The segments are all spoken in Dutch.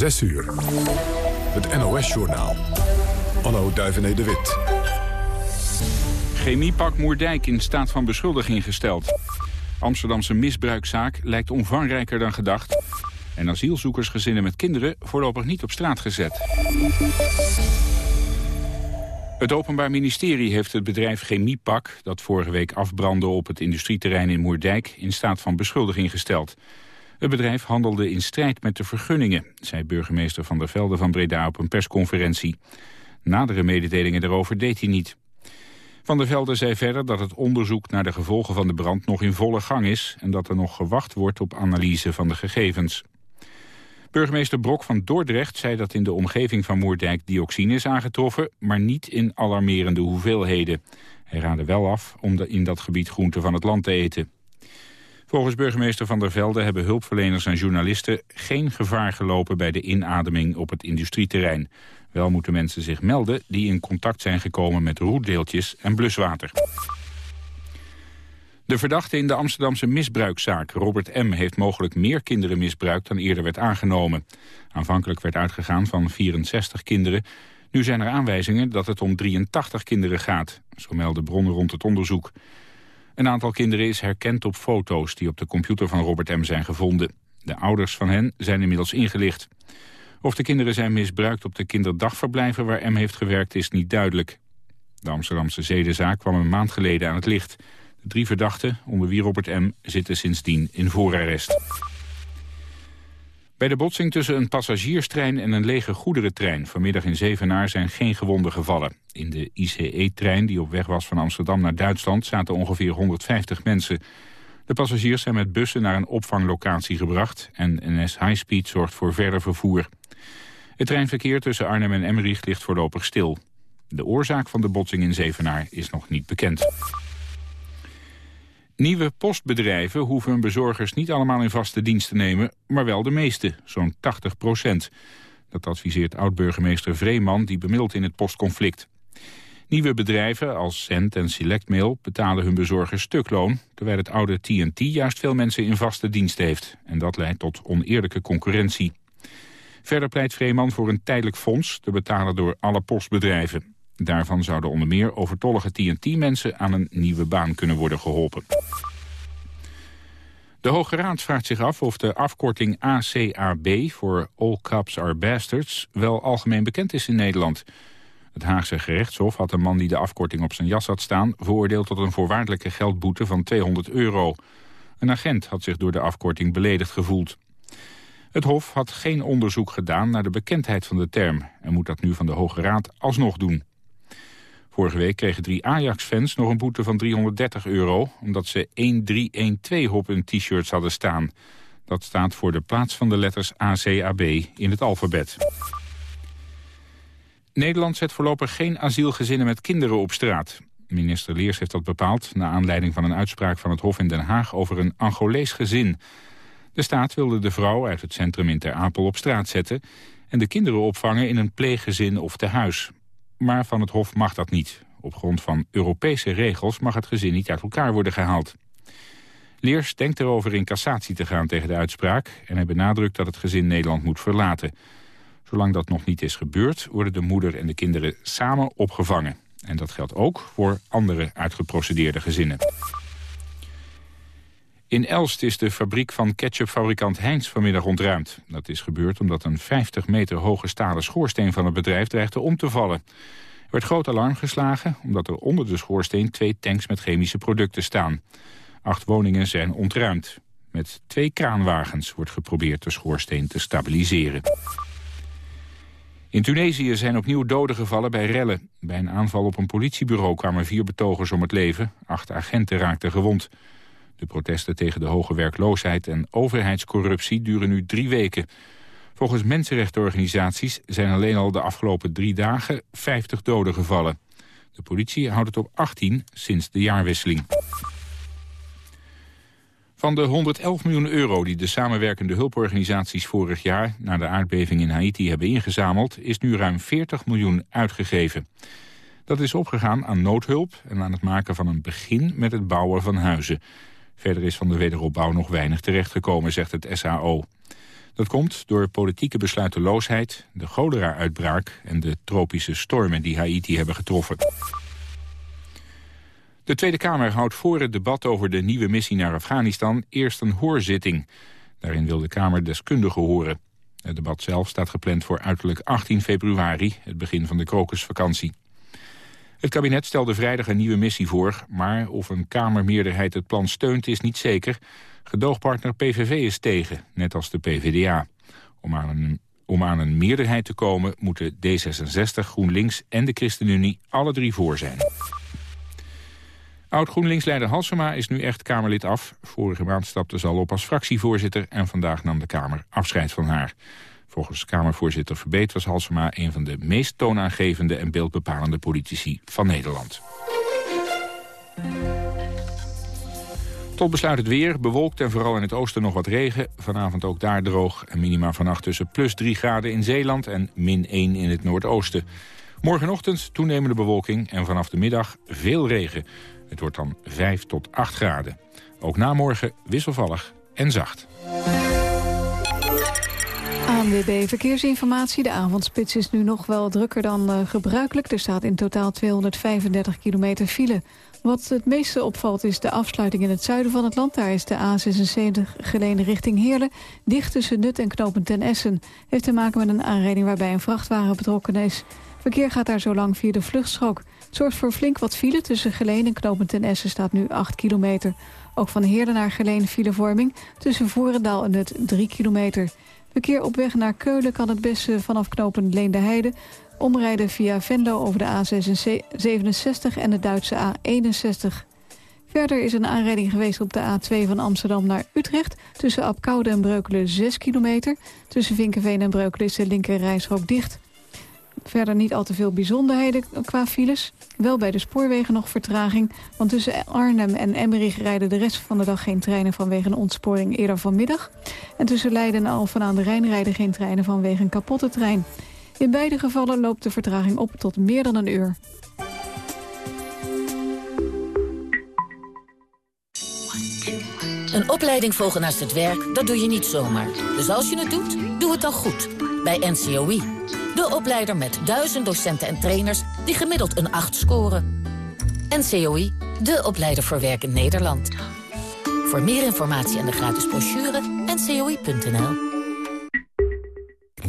6 uur. Het NOS-journaal. Anno Duivené de Wit. Chemiepak Moerdijk in staat van beschuldiging gesteld. Amsterdamse misbruikzaak lijkt omvangrijker dan gedacht. En asielzoekersgezinnen met kinderen voorlopig niet op straat gezet. Het Openbaar Ministerie heeft het bedrijf Chemiepak... dat vorige week afbrandde op het industrieterrein in Moerdijk... in staat van beschuldiging gesteld. Het bedrijf handelde in strijd met de vergunningen... zei burgemeester Van der Velde van Breda op een persconferentie. Nadere mededelingen daarover deed hij niet. Van der Velde zei verder dat het onderzoek naar de gevolgen van de brand nog in volle gang is... en dat er nog gewacht wordt op analyse van de gegevens. Burgemeester Brok van Dordrecht zei dat in de omgeving van Moerdijk dioxine is aangetroffen, maar niet in alarmerende hoeveelheden. Hij raadde wel af om in dat gebied groenten van het land te eten. Volgens burgemeester Van der Velde hebben hulpverleners en journalisten geen gevaar gelopen bij de inademing op het industrieterrein. Wel moeten mensen zich melden die in contact zijn gekomen met roetdeeltjes en bluswater. De verdachte in de Amsterdamse misbruikzaak, Robert M., heeft mogelijk meer kinderen misbruikt dan eerder werd aangenomen. Aanvankelijk werd uitgegaan van 64 kinderen. Nu zijn er aanwijzingen dat het om 83 kinderen gaat. Zo melden bronnen rond het onderzoek. Een aantal kinderen is herkend op foto's die op de computer van Robert M. zijn gevonden. De ouders van hen zijn inmiddels ingelicht. Of de kinderen zijn misbruikt op de kinderdagverblijven waar M heeft gewerkt is niet duidelijk. De Amsterdamse zedenzaak kwam een maand geleden aan het licht. De drie verdachten, onder wie Robert M., zitten sindsdien in voorarrest. Bij de botsing tussen een passagierstrein en een lege goederentrein vanmiddag in Zevenaar zijn geen gewonden gevallen. In de ICE-trein die op weg was van Amsterdam naar Duitsland zaten ongeveer 150 mensen. De passagiers zijn met bussen naar een opvanglocatie gebracht en NS Highspeed zorgt voor verder vervoer. Het treinverkeer tussen Arnhem en Emmerich ligt voorlopig stil. De oorzaak van de botsing in Zevenaar is nog niet bekend. Nieuwe postbedrijven hoeven hun bezorgers niet allemaal in vaste dienst te nemen, maar wel de meeste, zo'n 80 procent. Dat adviseert oud-burgemeester Vreeman, die bemiddelt in het postconflict. Nieuwe bedrijven als Cent en Selectmail betalen hun bezorgers stukloon... terwijl het oude TNT juist veel mensen in vaste dienst heeft. En dat leidt tot oneerlijke concurrentie. Verder pleit Vreeman voor een tijdelijk fonds... te betalen door alle postbedrijven. Daarvan zouden onder meer overtollige TNT-mensen aan een nieuwe baan kunnen worden geholpen. De Hoge Raad vraagt zich af of de afkorting ACAB voor All Cops Are Bastards wel algemeen bekend is in Nederland. Het Haagse gerechtshof had een man die de afkorting op zijn jas had staan... veroordeeld tot een voorwaardelijke geldboete van 200 euro. Een agent had zich door de afkorting beledigd gevoeld. Het Hof had geen onderzoek gedaan naar de bekendheid van de term... en moet dat nu van de Hoge Raad alsnog doen. Vorige week kregen drie Ajax-fans nog een boete van 330 euro... omdat ze 1312 op hun t-shirts hadden staan. Dat staat voor de plaats van de letters ACAB in het alfabet. Nederland zet voorlopig geen asielgezinnen met kinderen op straat. Minister Leers heeft dat bepaald... na aanleiding van een uitspraak van het Hof in Den Haag... over een Angolees gezin. De staat wilde de vrouw uit het centrum in Ter Apel op straat zetten... en de kinderen opvangen in een pleeggezin of tehuis maar van het Hof mag dat niet. Op grond van Europese regels mag het gezin niet uit elkaar worden gehaald. Leers denkt erover in cassatie te gaan tegen de uitspraak... en hij benadrukt dat het gezin Nederland moet verlaten. Zolang dat nog niet is gebeurd, worden de moeder en de kinderen samen opgevangen. En dat geldt ook voor andere uitgeprocedeerde gezinnen. In Elst is de fabriek van ketchupfabrikant Heinz vanmiddag ontruimd. Dat is gebeurd omdat een 50 meter hoge stalen schoorsteen van het bedrijf dreigde om te vallen. Er werd groot alarm geslagen omdat er onder de schoorsteen twee tanks met chemische producten staan. Acht woningen zijn ontruimd. Met twee kraanwagens wordt geprobeerd de schoorsteen te stabiliseren. In Tunesië zijn opnieuw doden gevallen bij rellen. Bij een aanval op een politiebureau kwamen vier betogers om het leven. Acht agenten raakten gewond. De protesten tegen de hoge werkloosheid en overheidscorruptie duren nu drie weken. Volgens mensenrechtenorganisaties zijn alleen al de afgelopen drie dagen 50 doden gevallen. De politie houdt het op 18 sinds de jaarwisseling. Van de 111 miljoen euro die de samenwerkende hulporganisaties vorig jaar... na de aardbeving in Haiti hebben ingezameld... is nu ruim 40 miljoen uitgegeven. Dat is opgegaan aan noodhulp en aan het maken van een begin met het bouwen van huizen. Verder is van de wederopbouw nog weinig terechtgekomen, zegt het SAO. Dat komt door politieke besluiteloosheid, de cholera-uitbraak... en de tropische stormen die Haiti hebben getroffen. De Tweede Kamer houdt voor het debat over de nieuwe missie naar Afghanistan... eerst een hoorzitting. Daarin wil de Kamer deskundigen horen. Het debat zelf staat gepland voor uiterlijk 18 februari... het begin van de krokusvakantie. Het kabinet stelde vrijdag een nieuwe missie voor... maar of een Kamermeerderheid het plan steunt is niet zeker. Gedoogpartner PVV is tegen, net als de PVDA. Om aan een, meerderheid te komen moeten D66, GroenLinks en de ChristenUnie alle drie voor zijn. Oud-GroenLinks-leider Halsema is nu echt Kamerlid af. Vorige maand stapte ze al op als fractievoorzitter... en vandaag nam de Kamer afscheid van haar. Volgens Kamervoorzitter Verbeet was Halsema... een van de meest toonaangevende en beeldbepalende politici van Nederland. Tot besluit het weer. Bewolkt en vooral in het oosten nog wat regen. Vanavond ook daar droog. En minima vannacht tussen plus 3 graden in Zeeland en min 1 in het noordoosten. Morgenochtend toenemende bewolking en vanaf de middag veel regen. Het wordt dan 5 tot 8 graden. Ook na morgen wisselvallig en zacht. ANWB Verkeersinformatie. De avondspits is nu nog wel drukker dan uh, gebruikelijk. Er staat in totaal 235 kilometer file. Wat het meeste opvalt is de afsluiting in het zuiden van het land. Daar is de A76 geleden richting Heerlen. Dicht tussen Nut en Knopen ten Essen. Heeft te maken met een aanrijding waarbij een vrachtwagen betrokken is. Verkeer gaat daar zo lang via de vluchtstrook. Het zorgt voor flink wat file. Tussen Geleen en Knopen ten Essen staat nu 8 kilometer. Ook van Heerlen naar Geleen filevorming. Tussen Voerendaal en Nut 3 kilometer. Verkeer op weg naar Keulen kan het beste vanaf knopen Leende Heide... omrijden via Venlo over de A67 en de Duitse A61. Verder is een aanrijding geweest op de A2 van Amsterdam naar Utrecht... tussen Apkoude en Breukelen 6 kilometer. Tussen Vinkenveen en Breukelen is de linker dicht... Verder niet al te veel bijzonderheden qua files. Wel bij de spoorwegen nog vertraging. Want tussen Arnhem en Emmerich rijden de rest van de dag geen treinen vanwege een ontsporing eerder vanmiddag. En tussen Leiden en Alphen aan de Rijn rijden geen treinen vanwege een kapotte trein. In beide gevallen loopt de vertraging op tot meer dan een uur. Een opleiding volgen naast het werk, dat doe je niet zomaar. Dus als je het doet, doe het dan goed. Bij NCOI. De opleider met duizend docenten en trainers die gemiddeld een 8 scoren. NCOI, de opleider voor werk in Nederland. Voor meer informatie en de gratis brochure, ncoi.nl.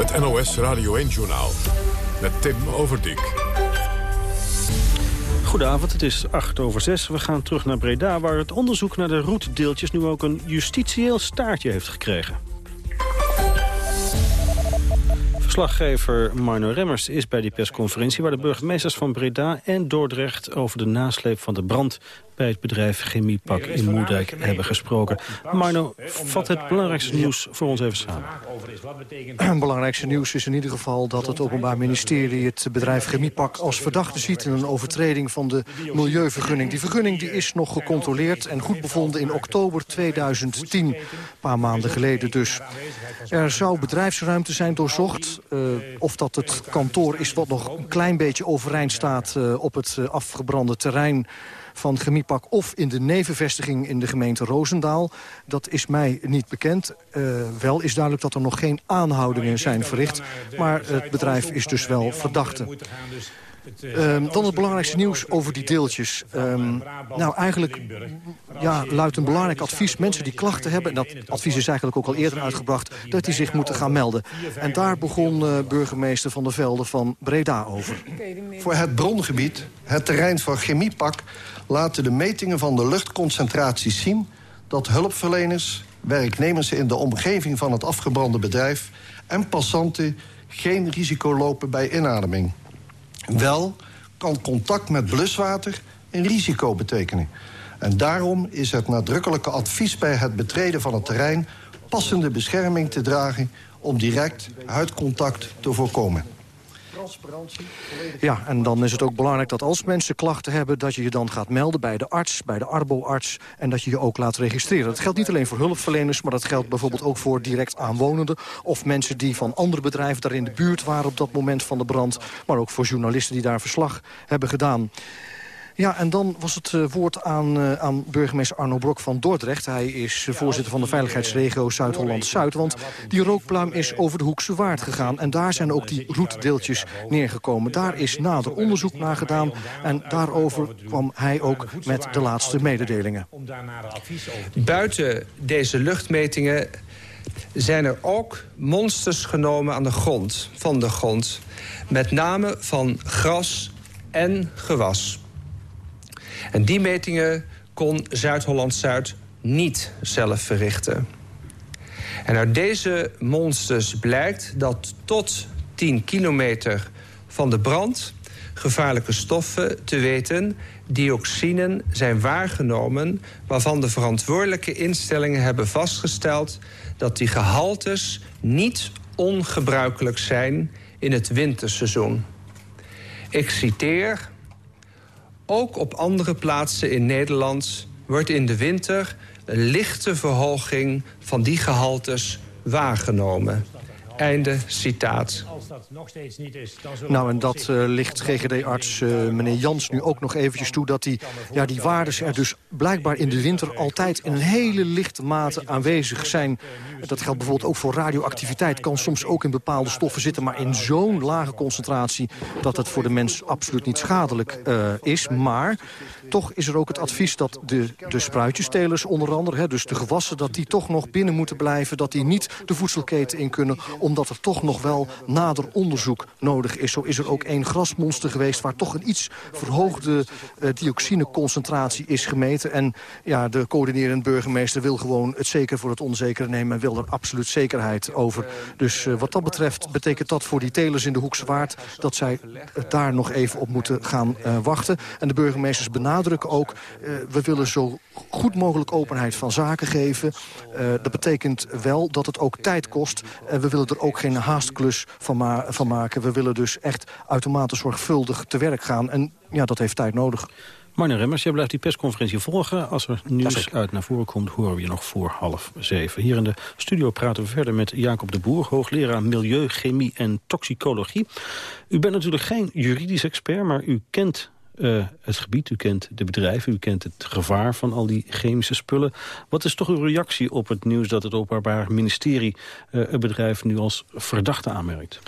Het NOS Radio 1-journaal met Tim Overdijk. Goedenavond, het is 8 over 6. We gaan terug naar Breda, waar het onderzoek naar de roetdeeltjes... nu ook een justitieel staartje heeft gekregen. Verslaggever Marno Remmers is bij die persconferentie... waar de burgemeesters van Breda en Dordrecht... over de nasleep van de brand bij het bedrijf Chemiepak in Moerdijk hebben gesproken. Marno, vat het belangrijkste nieuws voor ons even samen. Het belangrijkste nieuws is in ieder geval dat het Openbaar Ministerie... het bedrijf Chemiepak als verdachte ziet in een overtreding van de milieuvergunning. Die vergunning die is nog gecontroleerd en goed bevonden in oktober 2010. Een paar maanden geleden dus. Er zou bedrijfsruimte zijn doorzocht. Uh, of dat het kantoor is wat nog een klein beetje overeind staat... Uh, op het uh, afgebrande terrein van Chemiepak... of in de nevenvestiging in de gemeente Roosendaal. Dat is mij niet bekend. Uh, wel is duidelijk dat er nog geen aanhoudingen zijn verricht. Maar het bedrijf is dus wel verdachte. Um, dan het belangrijkste nieuws over die deeltjes. Um, nou, eigenlijk ja, luidt een belangrijk advies. Mensen die klachten hebben, en dat advies is eigenlijk ook al eerder uitgebracht... dat die zich moeten gaan melden. En daar begon uh, burgemeester Van der Velde van Breda over. Voor het brongebied, het terrein van Chemiepak... laten de metingen van de luchtconcentraties zien... dat hulpverleners, werknemers in de omgeving van het afgebrande bedrijf... en passanten geen risico lopen bij inademing. Wel kan contact met bluswater een risico betekenen. En daarom is het nadrukkelijke advies bij het betreden van het terrein... passende bescherming te dragen om direct huidcontact te voorkomen. Ja, en dan is het ook belangrijk dat als mensen klachten hebben... dat je je dan gaat melden bij de arts, bij de arboarts... en dat je je ook laat registreren. Dat geldt niet alleen voor hulpverleners... maar dat geldt bijvoorbeeld ook voor direct aanwonenden... of mensen die van andere bedrijven daar in de buurt waren... op dat moment van de brand, maar ook voor journalisten die daar verslag hebben gedaan. Ja, en dan was het uh, woord aan, uh, aan burgemeester Arno Blok van Dordrecht. Hij is uh, voorzitter van de veiligheidsregio Zuid-Holland-Zuid. Want die rookpluim is over de Hoekse Waard gegaan. En daar zijn ook die roetdeeltjes neergekomen. Daar is nader onderzoek naar gedaan. En daarover kwam hij ook met de laatste mededelingen. Buiten deze luchtmetingen zijn er ook monsters genomen aan de grond, van de grond. Met name van gras en gewas. En die metingen kon Zuid-Holland-Zuid niet zelf verrichten. En uit deze monsters blijkt dat tot 10 kilometer van de brand gevaarlijke stoffen te weten, dioxinen, zijn waargenomen... waarvan de verantwoordelijke instellingen hebben vastgesteld... dat die gehaltes niet ongebruikelijk zijn in het winterseizoen. Ik citeer... Ook op andere plaatsen in Nederland wordt in de winter een lichte verhoging van die gehaltes waargenomen. Einde citaat. Als dat nog steeds niet is, dan nou, en dat uh, ligt GGD-arts uh, meneer Jans nu ook nog eventjes toe... dat die, ja, die waardes er dus blijkbaar in de winter altijd in een hele lichte mate aanwezig zijn. Dat geldt bijvoorbeeld ook voor radioactiviteit. Kan soms ook in bepaalde stoffen zitten, maar in zo'n lage concentratie... dat het voor de mens absoluut niet schadelijk uh, is. Maar toch is er ook het advies dat de, de spruitjestelers onder andere... Hè, dus de gewassen, dat die toch nog binnen moeten blijven... dat die niet de voedselketen in kunnen... omdat er toch nog wel nader onderzoek nodig is. Zo is er ook één grasmonster geweest... waar toch een iets verhoogde uh, dioxineconcentratie is gemeten. En ja, de coördinerend burgemeester wil gewoon het zeker voor het onzekere nemen... en wil er absoluut zekerheid over. Dus uh, wat dat betreft betekent dat voor die telers in de Hoekse Waard... dat zij daar nog even op moeten gaan uh, wachten. En de burgemeesters benadrukken ook... we willen zo goed mogelijk openheid van zaken geven. dat betekent wel dat het ook tijd kost. En we willen er ook geen haastklus van, ma van maken. We willen dus echt uitermate zorgvuldig te werk gaan. En ja, dat heeft tijd nodig. Marne Remmers, jij blijft die persconferentie volgen. Als er nieuws uit naar voren komt, horen we je nog voor half zeven. Hier in de studio praten we verder met Jacob de Boer... hoogleraar Milieu, Chemie en Toxicologie. U bent natuurlijk geen juridisch expert, maar u kent uh, het gebied, u kent de bedrijven, u kent het gevaar van al die chemische spullen. Wat is toch uw reactie op het nieuws dat het Openbaar Ministerie uh, het bedrijf nu als verdachte aanmerkt?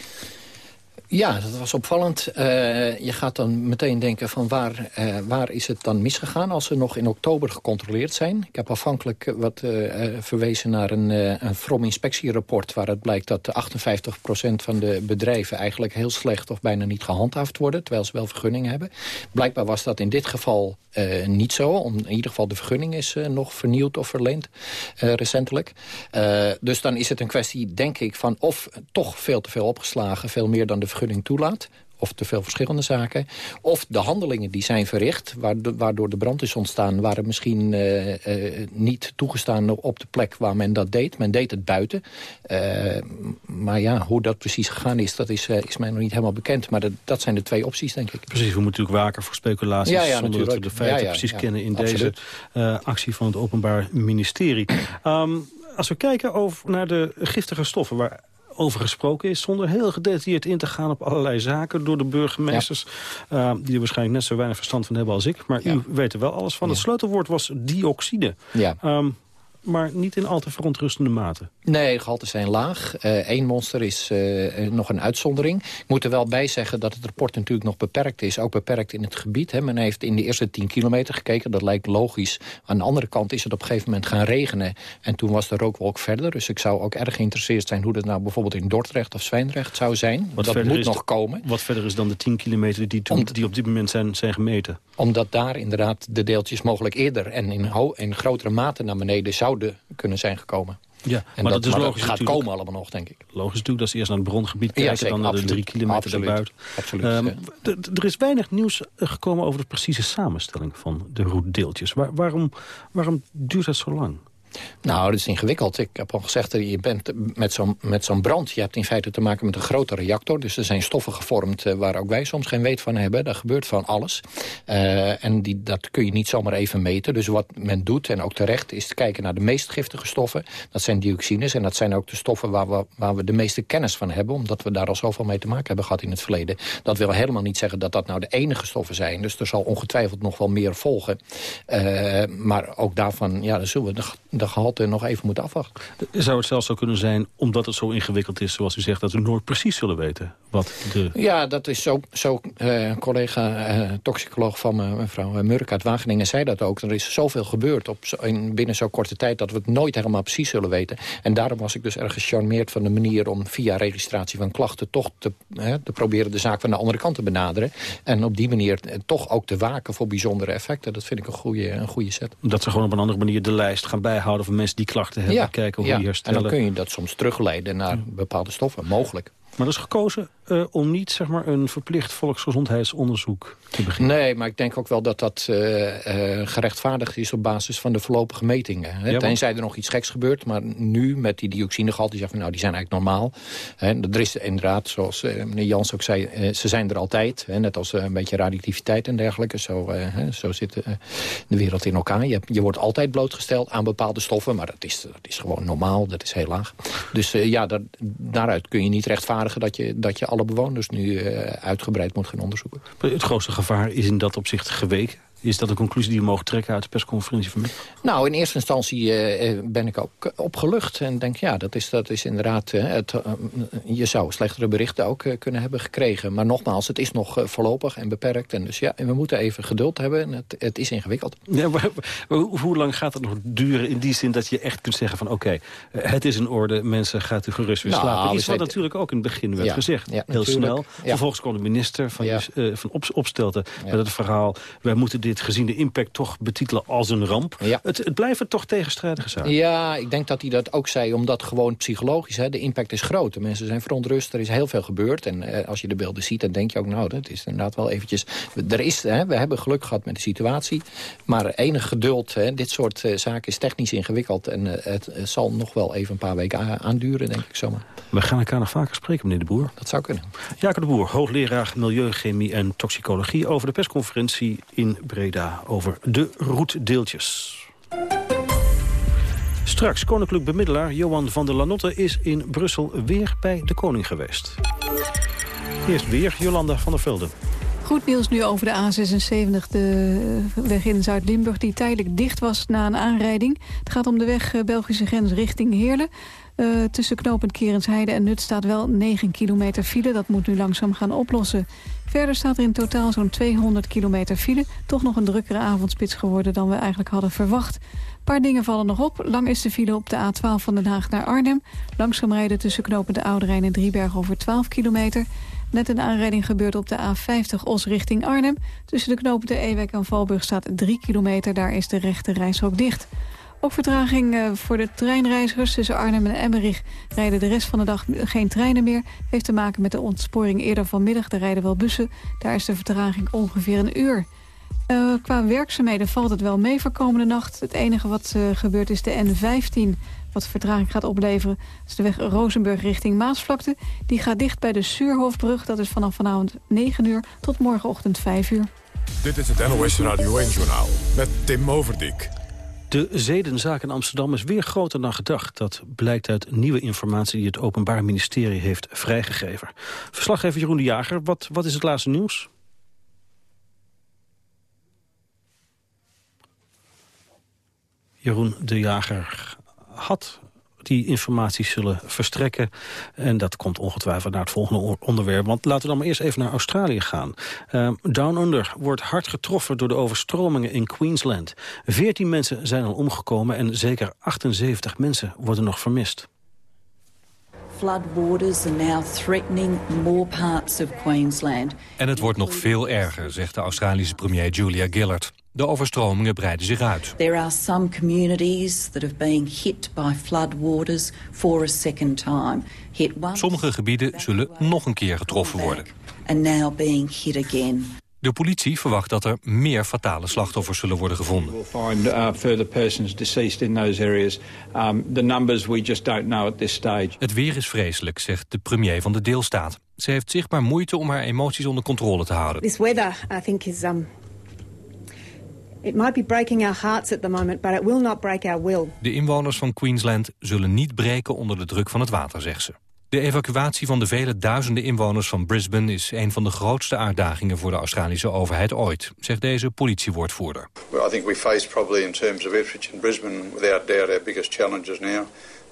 Ja, dat was opvallend. Uh, je gaat dan meteen denken van waar, uh, waar is het dan misgegaan... als ze nog in oktober gecontroleerd zijn. Ik heb afhankelijk wat uh, verwezen naar een, een from inspectierapport... waar het blijkt dat 58% van de bedrijven eigenlijk heel slecht... of bijna niet gehandhaafd worden, terwijl ze wel vergunning hebben. Blijkbaar was dat in dit geval niet zo. Om, in ieder geval de vergunning is nog vernieuwd of verleend recentelijk. dus dan is het een kwestie, denk ik, van of toch veel te veel opgeslagen... veel meer dan de vergunning toelaat of te veel verschillende zaken. Of de handelingen die zijn verricht, waardoor de brand is ontstaan... waren misschien uh, uh, niet toegestaan op de plek waar men dat deed. Men deed het buiten. Uh, maar ja, hoe dat precies gegaan is, dat is, is mij nog niet helemaal bekend. Maar dat, dat zijn de twee opties, denk ik. Precies, we moeten natuurlijk waken voor speculaties... Ja, ja, zonder natuurlijk. dat we de feiten ja, precies kennen in Absoluut. deze actie van het Openbaar Ministerie. Um, als we kijken over naar de giftige stoffen... waar over gesproken is... zonder heel gedetailleerd in te gaan op allerlei zaken... door de burgemeesters, ja. uh, die er waarschijnlijk net zo weinig verstand van hebben als ik. Maar ja. u weet er wel alles van. Het sleutelwoord was dioxide. Ja. Um, maar niet in al te verontrustende mate. Nee, de gehalten zijn laag. Eén uh, monster is uh, nog een uitzondering. Ik moet er wel bij zeggen dat het rapport natuurlijk nog beperkt is. Ook beperkt in het gebied. Hè. Men heeft in de eerste 10 kilometer gekeken. Dat lijkt logisch. Aan de andere kant is het op een gegeven moment gaan regenen. En toen was de rookwolk verder. Dus ik zou ook erg geïnteresseerd zijn... hoe dat nou bijvoorbeeld in Dordrecht of Zwijndrecht zou zijn. Wat dat moet nog komen. Wat verder is dan de 10 kilometer die, toen, die op dit moment zijn, zijn gemeten? Omdat daar inderdaad de deeltjes mogelijk eerder... en in, in grotere mate naar beneden zouden kunnen zijn gekomen. Ja, en maar dat, dat is logisch. gaat komen allemaal nog, denk ik. Logisch natuurlijk dat ze eerst naar het brongebied kijken... Ja, dan naar de drie kilometer absoluut, daarbuiten. Absoluut, um, ja. Er is weinig nieuws gekomen over de precieze samenstelling van de roetdeeltjes. Waar, waarom, waarom duurt dat zo lang? Nou, dat is ingewikkeld. Ik heb al gezegd, je bent met zo'n brand... je hebt in feite te maken met een grote reactor. Dus er zijn stoffen gevormd uh, waar ook wij soms geen weet van hebben. Daar gebeurt van alles. Uh, en die, dat kun je niet zomaar even meten. Dus wat men doet, en ook terecht, is te kijken naar de meest giftige stoffen. Dat zijn dioxines en dat zijn ook de stoffen waar we, waar we de meeste kennis van hebben. Omdat we daar al zoveel mee te maken hebben gehad in het verleden. Dat wil helemaal niet zeggen dat dat nou de enige stoffen zijn. Dus er zal ongetwijfeld nog wel meer volgen. Uh, maar ook daarvan, ja, dan zullen we de, gehalte nog even moeten afwachten. Zou het zelfs zo kunnen zijn, omdat het zo ingewikkeld is... zoals u zegt, dat we nooit precies zullen weten wat de... Ja, dat is zo, zo uh, collega uh, toxicoloog van me, mevrouw Murk uit Wageningen zei dat ook. Er is zoveel gebeurd op zo, in, binnen zo'n korte tijd... dat we het nooit helemaal precies zullen weten. En daarom was ik dus erg gecharmeerd van de manier... om via registratie van klachten toch te, te proberen de zaak van de andere kant te benaderen. En op die manier toch ook te waken voor bijzondere effecten. Dat vind ik een goede, een goede set. Dat ze gewoon op een andere manier de lijst gaan bijhouden... van mensen die klachten hebben, ja, kijken hoe ja. die herstellen. En dan kun je dat soms terugleiden naar bepaalde stoffen, mogelijk. Maar dat is gekozen uh, om niet zeg maar, een verplicht volksgezondheidsonderzoek te beginnen. Nee, maar ik denk ook wel dat dat uh, uh, gerechtvaardigd is op basis van de voorlopige metingen. Hè. Ja, Tenzij er nog iets geks gebeurt, maar nu met die dioxinegehalte... die nou, die zijn eigenlijk normaal. Hè. Er is inderdaad, zoals meneer Jans ook zei, ze zijn er altijd. Hè. Net als een beetje radioactiviteit en dergelijke. Zo, hè, zo zit de wereld in elkaar. Je, je, wordt altijd blootgesteld aan bepaalde stoffen, maar dat is, dat is gewoon normaal, dat is heel laag. Dus ja, dat, daaruit kun je niet rechtvaardigen dat je, dat je alle bewoners nu uh, uitgebreid moet gaan onderzoeken. Het grootste gevaar is in dat opzicht geweken. Is dat een conclusie die je mogen trekken uit de persconferentie van mij? Nou, in eerste instantie uh, ben ik ook opgelucht. En denk, ja, dat is, dat is inderdaad... Uh, het, uh, je zou slechtere berichten ook kunnen hebben gekregen. Maar nogmaals, het is nog voorlopig en beperkt. En dus ja, we moeten even geduld hebben. Het, het is ingewikkeld. Ja, maar, maar, hoe lang gaat het nog duren in die zin dat je echt kunt zeggen van... oké, het is in orde, mensen gaat u gerust weer nou, slapen. Iets wat natuurlijk ook in het begin werd ja, gezegd. Ja, Heel snel. Vervolgens kwam de minister van, van op, Opstelten met het verhaal... wij moeten dit gezien de impact toch betitelen als een ramp. Ja. Het, het blijven toch tegenstrijdige zaken. Ja, ik denk dat hij dat ook zei, omdat gewoon psychologisch... Hè, de impact is groot. De mensen zijn verontrust, er is heel veel gebeurd. En eh, als je de beelden ziet, dan denk je ook... nou, dat is inderdaad wel eventjes... Er is, hè, we hebben geluk gehad met de situatie. Maar enig geduld, hè, dit soort uh, zaken is technisch ingewikkeld. En uh, het zal nog wel even een paar weken aanduren, denk ik zomaar. We gaan elkaar nog vaker spreken, meneer de Boer. Dat zou kunnen. Jacob de Boer, hoogleraar Milieuchemie en Toxicologie... over de persconferentie in Breda over de roetdeeltjes. Straks, koninklijk bemiddelaar Johan van der Lanotte is in Brussel weer bij de koning geweest. Eerst weer Jolanda van der Velde. Goed nieuws nu over de A76, de weg in Zuid-Limburg... die tijdelijk dicht was na een aanrijding. Het gaat om de weg Belgische grens richting Heerlen. Uh, tussen knooppunt Kerensheide en Nut staat wel 9 kilometer file. Dat moet nu langzaam gaan oplossen. Verder staat er in totaal zo'n 200 kilometer file. Toch nog een drukkere avondspits geworden dan we eigenlijk hadden verwacht. Een paar dingen vallen nog op. Lang is de file op de A12 van Den Haag naar Arnhem. Langzaam rijden tussen knooppunt de Oude Rijn en Drieberg over 12 kilometer. Net een aanrijding gebeurt op de A50 Os richting Arnhem. Tussen de knopen de Ewek en Valburg staat 3 kilometer. Daar is de rechte reishok dicht. Ook vertraging uh, voor de treinreizigers tussen Arnhem en Emmerich... rijden de rest van de dag geen treinen meer. Heeft te maken met de ontsporing eerder vanmiddag. Er rijden wel bussen. Daar is de vertraging ongeveer een uur. Uh, qua werkzaamheden valt het wel mee voor komende nacht. Het enige wat uh, gebeurt is de N15 wat vertraging gaat opleveren. Dat is de weg Rozenburg richting Maasvlakte. Die gaat dicht bij de Suurhofbrug. Dat is vanaf vanavond 9 uur tot morgenochtend 5 uur. Dit is het NOS Radio 1-journaal met Tim Overdijk. De zedenzaak in Amsterdam is weer groter dan gedacht. Dat blijkt uit nieuwe informatie die het Openbaar Ministerie heeft vrijgegeven. Verslaggever Jeroen de Jager, wat, wat is het laatste nieuws? Jeroen de Jager had die informatie zullen verstrekken. En dat komt ongetwijfeld naar het volgende onderwerp. Want laten we dan maar eerst even naar Australië gaan. Uh, Down Under wordt hard getroffen door de overstromingen in Queensland. 14 mensen zijn al omgekomen en zeker 78 mensen worden nog vermist. Flood waters are now threatening more parts of Queensland. En het wordt nog veel erger, zegt de Australische premier Julia Gillard. De overstromingen breiden zich uit. There are some communities that have been hit by flood waters for a second time. Hit once, Sommige gebieden zullen nog een keer getroffen worden. And now being hit again. De politie verwacht dat er meer fatale slachtoffers zullen worden gevonden. We'll find uh, further persons deceased in those areas. Um, the numbers we just don't know at this stage. Het weer is vreselijk, zegt de premier van de deelstaat. Ze heeft zichtbaar moeite om haar emoties onder controle te houden. This weather, I think, is um, it might be breaking our hearts at the moment, but it will not break our will. De inwoners van Queensland zullen niet breken onder de druk van het water, zegt ze. De evacuatie van de vele duizenden inwoners van Brisbane... is een van de grootste uitdagingen voor de Australische overheid ooit... zegt deze politiewoordvoerder. Well, I think we face probably in terms of Ipswich and Brisbane... without doubt our biggest challenges now.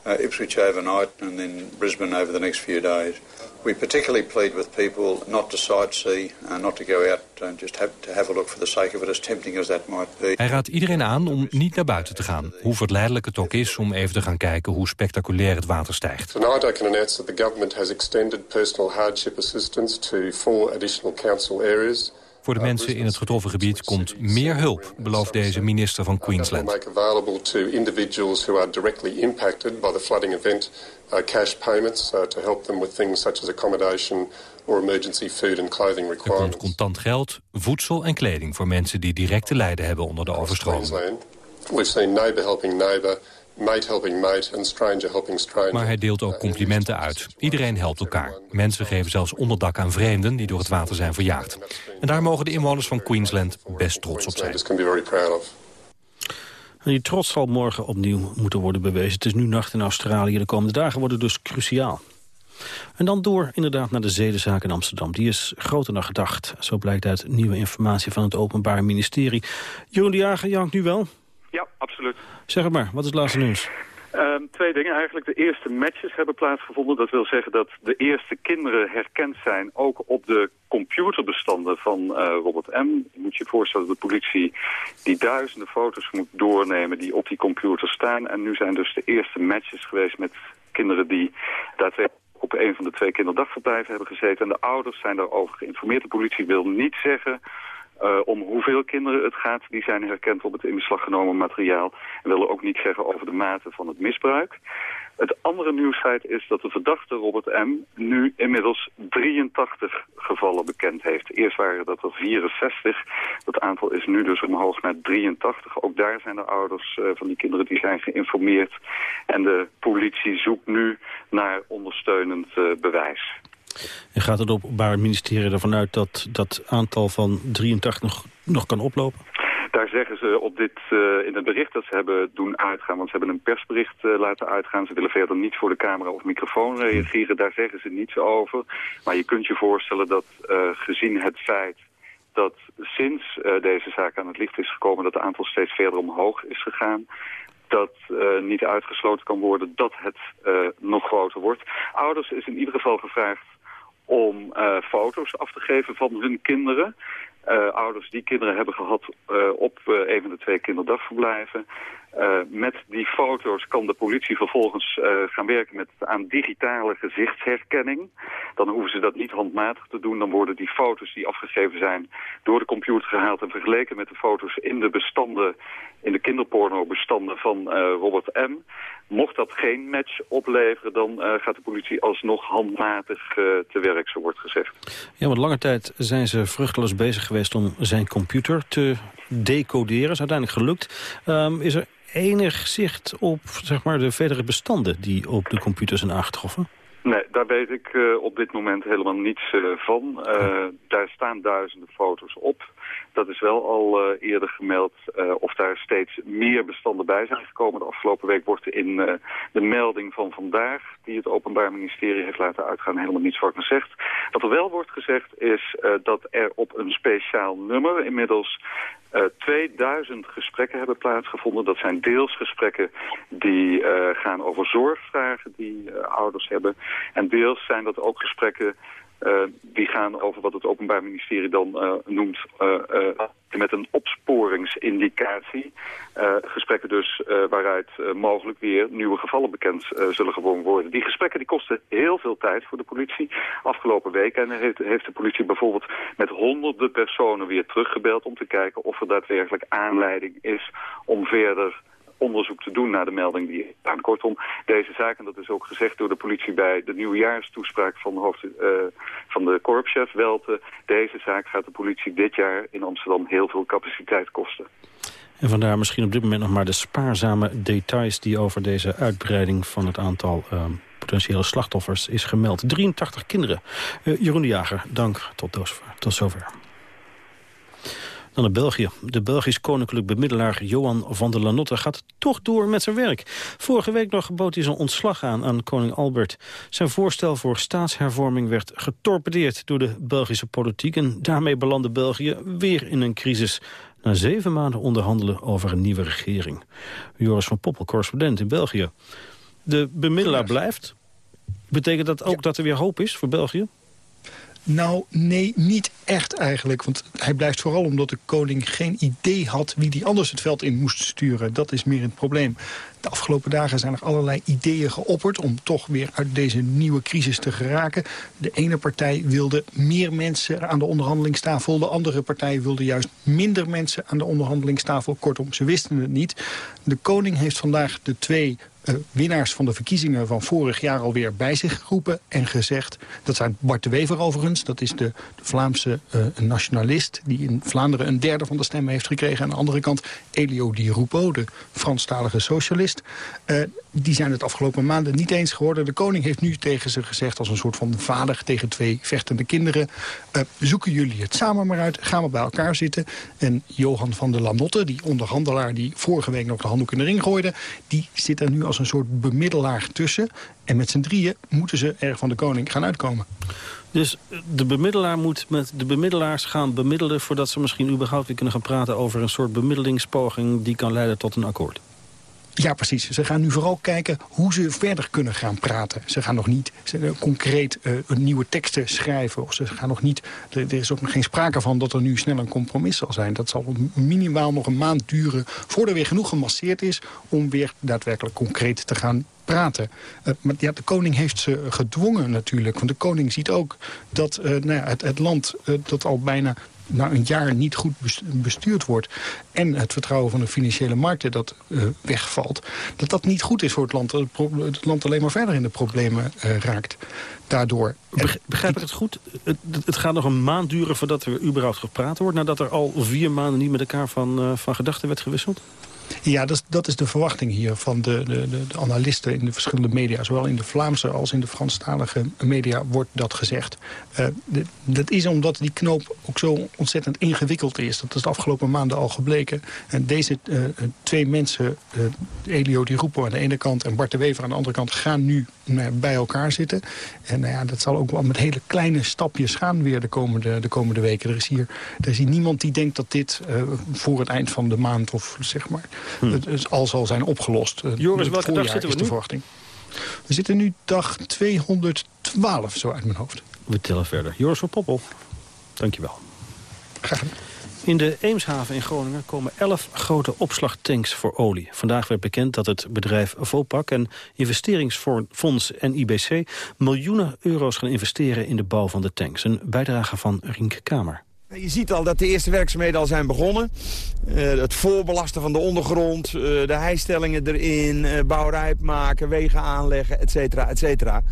Uh, Ipswich overnight and then Brisbane over the next few days. We particularly plead with people not to sightsee, uh, not to go out and just have to have a look for the sake of it, as tempting as that might be. Hij raadt iedereen aan om niet naar buiten te gaan. Hoe verleidelijk het ook is om even te gaan kijken hoe spectaculair het water stijgt. Tonight I can announce that the government has extended personal hardship assistance to four additional council areas. Voor de mensen in het getroffen gebied komt meer hulp, belooft deze minister van Queensland. make available to individuals who are directly impacted by the flooding event cash payments to help them with things such as accommodation or emergency food and clothing Er komt contant geld, voedsel en kleding voor mensen die direct te lijden hebben onder de overstroming. We've seen neighbour helping neighbour, mate helping mate and stranger helping stranger. Maar hij deelt ook complimenten uit. Iedereen helpt elkaar. Mensen geven zelfs onderdak aan vreemden die door het water zijn verjaagd. En daar mogen de inwoners van Queensland best trots op zijn. En die trots zal morgen opnieuw moeten worden bewezen. Het is nu nacht in Australië. De komende dagen worden dus cruciaal. En dan door inderdaad naar de zedenzaak in Amsterdam. Die is groter dan gedacht. Zo blijkt uit nieuwe informatie van het Openbaar Ministerie. Jeroen de Jager, jankt nu wel? Ja, absoluut. Zeg het maar, wat is het laatste nieuws? Ehm, twee dingen. Eigenlijk de eerste matches hebben plaatsgevonden. Dat wil zeggen dat de eerste kinderen herkend zijn... ook op de computerbestanden van eh, Robert M. Je moet je voorstellen dat de politie die duizenden foto's moet doornemen... die op die computer staan. En nu zijn dus de eerste matches geweest met kinderen die daadwerkelijk op een van de twee kinderdagverblijven hebben gezeten. En de ouders zijn daarover geïnformeerd. De politie wil niet zeggen eh, om hoeveel kinderen het gaat. Die zijn herkend op het in beslag genomen materiaal. En willen ook niet zeggen over de mate van het misbruik. Het andere nieuwsfeit is dat de verdachte Robert M. nu inmiddels 83 gevallen bekend heeft. Eerst waren dat er 64. Dat aantal is nu dus omhoog naar 83. Ook daar zijn de ouders eh, van die kinderen die zijn geïnformeerd. En de politie zoekt nu naar ondersteunend eh, bewijs. En gaat het Openbaar Ministerie ervan uit dat dat aantal van 83 nog, kan oplopen? Daar zeggen ze op dit, eh, in het bericht dat ze hebben doen uitgaan, want ze hebben een persbericht eh, laten uitgaan. Ze willen verder niet voor de camera of microfoon reageren, daar zeggen ze niets over. Maar je kunt je voorstellen dat eh, gezien het feit dat sinds deze zaak aan het licht is gekomen, dat het aantal steeds verder omhoog is gegaan, dat niet uitgesloten kan worden dat het nog groter wordt. Ouders is in ieder geval gevraagd om foto's af te geven van hun kinderen. Uh, ouders die kinderen hebben gehad uh, op een van de twee kinderdagverblijven. Met die foto's kan de politie vervolgens gaan werken met, aan digitale gezichtsherkenning. Dan hoeven ze dat niet handmatig te doen. Dan worden die foto's die afgegeven zijn door de computer gehaald en vergeleken met de foto's in de bestanden, in de kinderporno-bestanden van Robert M. Mocht dat geen match opleveren, dan gaat de politie alsnog handmatig te werk, zo wordt gezegd. Ja, want lange tijd zijn ze vruchteloos bezig geweest om zijn computer te decoderen. is uiteindelijk gelukt. Um, is er enig zicht op zeg maar, de verdere bestanden die op de computer zijn aangetroffen? Nee, daar weet ik uh, op dit moment helemaal niets uh, van. Uh, daar staan duizenden foto's op. Dat is wel al eerder gemeld. of daar steeds meer bestanden bij zijn gekomen. De afgelopen week wordt er in de melding van vandaag... die het Openbaar Ministerie heeft laten uitgaan, helemaal niets van gezegd. Wat er wel wordt gezegd is dat er op een speciaal nummer... inmiddels uh, 2000 gesprekken hebben plaatsgevonden. Dat zijn deels gesprekken die uh, gaan over zorgvragen die uh, ouders hebben. En deels zijn dat ook gesprekken die gaan over wat het Openbaar Ministerie dan noemt met een opsporingsindicatie. gesprekken dus waaruit mogelijk weer nieuwe gevallen bekend zullen gewonnen worden. Die gesprekken die kosten heel veel tijd voor de politie. Afgelopen week en heeft, heeft de politie bijvoorbeeld met honderden personen weer teruggebeld om te kijken of er daadwerkelijk aanleiding is om verder onderzoek te doen naar de melding die aan. Kortom, deze zaak, en dat is ook gezegd door de politie bij de nieuwjaarstoespraak van de, hoofd, uh, van de korpschef Welte. Deze zaak gaat de politie dit jaar in Amsterdam heel veel capaciteit kosten. En vandaar misschien op dit moment nog maar de spaarzame details... die over deze uitbreiding van het aantal uh, potentiële slachtoffers is gemeld. 83 kinderen. Uh, Jeroen de Jager, dank. Tot, tot zover. Dan naar België. De Belgisch koninklijk bemiddelaar Johan van der Lanotte gaat toch door met zijn werk. Vorige week nog bood hij zijn ontslag aan aan koning Albert. Zijn voorstel voor staatshervorming werd getorpedeerd door de Belgische politiek... en daarmee belandde België weer in een crisis. Na zeven maanden onderhandelen over een nieuwe regering. Joris van Poppel, correspondent in België. De bemiddelaar blijft. Betekent dat ook dat er weer hoop is voor België? Nou, nee, niet echt eigenlijk. Want hij blijft vooral omdat de koning geen idee had... wie die anders het veld in moest sturen. Dat is meer het probleem. De afgelopen dagen zijn er allerlei ideeën geopperd... om toch weer uit deze nieuwe crisis te geraken. De ene partij wilde meer mensen aan de onderhandelingstafel. De andere partij wilde juist minder mensen aan de onderhandelingstafel. Kortom, ze wisten het niet. De koning heeft vandaag de twee uh, winnaars van de verkiezingen van vorig jaar alweer bij zich geroepen en gezegd... dat zijn Bart de Wever overigens, dat is de, de Vlaamse uh, nationalist... die in Vlaanderen een derde van de stemmen heeft gekregen. Aan de andere kant Elio Di Rupo, de Franstalige socialist. Uh, die zijn het afgelopen maanden niet eens geworden. De koning heeft nu tegen ze gezegd als een soort van vader tegen twee vechtende kinderen... zoeken jullie het samen maar uit, gaan we bij elkaar zitten. En Johan van der Lanotte, die onderhandelaar die vorige week nog de handdoek in de ring gooide... die zit er nu als een soort bemiddelaar tussen. En met z'n drieën moeten ze er van de koning gaan uitkomen. Dus de bemiddelaar moet met de bemiddelaars gaan bemiddelen... voordat ze misschien überhaupt weer kunnen gaan praten over een soort bemiddelingspoging... die kan leiden tot een akkoord. Ja, precies. Ze gaan nu vooral kijken hoe ze verder kunnen gaan praten. Ze gaan nog niet ze, concreet uh, nieuwe teksten schrijven. Of ze gaan nog niet, er, is ook nog geen sprake van dat er nu snel een compromis zal zijn. Dat zal minimaal nog een maand duren voordat er weer genoeg gemasseerd is... om weer daadwerkelijk concreet te gaan praten. Uh, maar ja, de koning heeft ze gedwongen natuurlijk. Want de koning ziet ook dat nou ja, het, het, land dat al bijna na een jaar niet goed bestuurd wordt... en het vertrouwen van de financiële markten dat uh, wegvalt... dat dat niet goed is voor het land. Dat het, land alleen maar verder in de problemen uh, raakt daardoor. Begrijp ik het goed? Het, het, gaat nog een maand duren voordat er überhaupt gepraat wordt... nadat er al vier maanden niet met elkaar van, uh, van gedachten werd gewisseld? Ja, dat dat is de verwachting hier van de, de, de, analisten in de verschillende media. Zowel in de Vlaamse als in de Franstalige media wordt dat gezegd. De, dat is omdat die knoop ook zo ontzettend ingewikkeld is. Dat is de afgelopen maanden al gebleken. En deze uh, twee mensen, uh, Elio Di Rupo aan de ene kant en Bart de Wever aan de andere kant... gaan nu bij elkaar zitten. En nou ja, dat zal ook wel met hele kleine stapjes gaan weer de komende, de komende weken. Er is, hier, er is hier niemand die denkt dat dit voor het eind van de maand of zeg maar... Hm. Het, het, al zal zijn opgelost. Joris, welke dag zitten we nu? Verwachting. We zitten nu dag 212, zo uit mijn hoofd. We tellen verder. Joris van Poppel, dankjewel. Graag in de Eemshaven in Groningen komen 11 grote opslagtanks voor olie. Vandaag werd bekend dat het bedrijf Vopak en investeringsfonds NIBC... miljoenen euro's gaan investeren in de bouw van de tanks. Een bijdrage van Rink Kamer. Je ziet al dat de eerste werkzaamheden al zijn begonnen. Uh, het voorbelasten van de ondergrond, uh, de heistellingen erin, uh, bouwrijp maken, wegen aanleggen, et cetera, et cetera.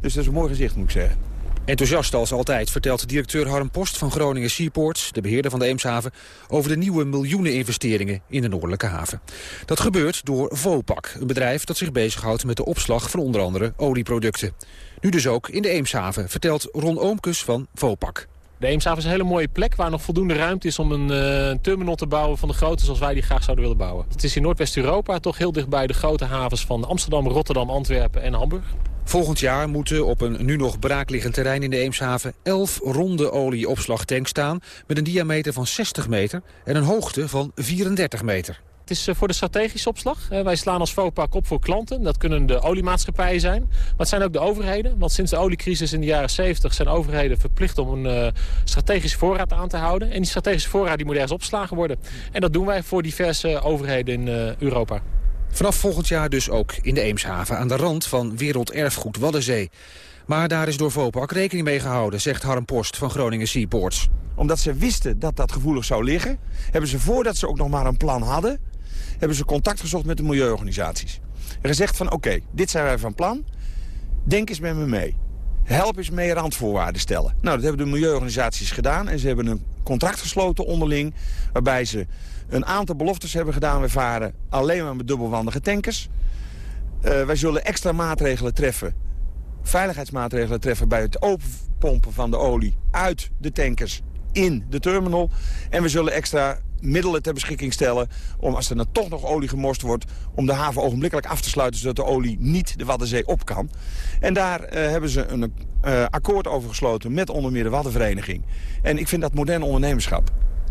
Dus dat is een mooi gezicht, moet ik zeggen. Enthousiast als altijd vertelt directeur Harm Post van Groningen Seaports... de beheerder van de Eemshaven, over de nieuwe miljoenen investeringen in de Noordelijke haven. Dat gebeurt door Vopak, een bedrijf dat zich bezighoudt met de opslag van onder andere olieproducten. Nu dus ook in de Eemshaven, vertelt Ron Oomkes van Vopak. De Eemshaven is een hele mooie plek waar nog voldoende ruimte is om een uh, terminal te bouwen van de grootte zoals wij die graag zouden willen bouwen. Het is in Noordwest-Europa toch heel dichtbij de grote havens van Amsterdam, Rotterdam, Antwerpen en Hamburg. Volgend jaar moeten op een nu nog braakliggend terrein in de Eemshaven 11 ronde olieopslagtanks staan met een diameter van 60 meter en een hoogte van 34 meter. Het is voor de strategische opslag. Wij slaan als Vopak op voor klanten. Dat kunnen de oliemaatschappijen zijn. Maar het zijn ook de overheden. Want sinds de oliecrisis in de jaren 70 zijn overheden verplicht om een uh, strategische voorraad aan te houden. En die strategische voorraad die moet ergens opgeslagen worden. En dat doen wij voor diverse overheden in Europa. Vanaf volgend jaar dus ook in de Eemshaven aan de rand van werelderfgoed Waddenzee. Maar daar is door Vopak rekening mee gehouden, zegt Harm Post van Groningen Seaports. Omdat ze wisten dat dat gevoelig zou liggen, hebben ze voordat ze ook nog maar een plan hadden hebben ze contact gezocht met de milieuorganisaties. En gezegd van oké, dit zijn wij van plan. Denk eens met me mee. Help eens mee randvoorwaarden stellen. Nou, dat hebben de milieuorganisaties gedaan. En ze hebben een contract gesloten onderling... waarbij ze een aantal beloftes hebben gedaan. We varen alleen maar met dubbelwandige tankers. Uh, wij zullen extra maatregelen treffen. Veiligheidsmaatregelen treffen bij het openpompen van de olie... uit de tankers in de terminal. En we zullen extra middelen ter beschikking stellen... om als er dan toch nog olie gemorst wordt... om de haven ogenblikkelijk af te sluiten... zodat de olie niet de Waddenzee op kan. En daar uh, hebben ze een uh, akkoord over gesloten met onder meer de Waddenvereniging. En ik vind dat modern ondernemerschap.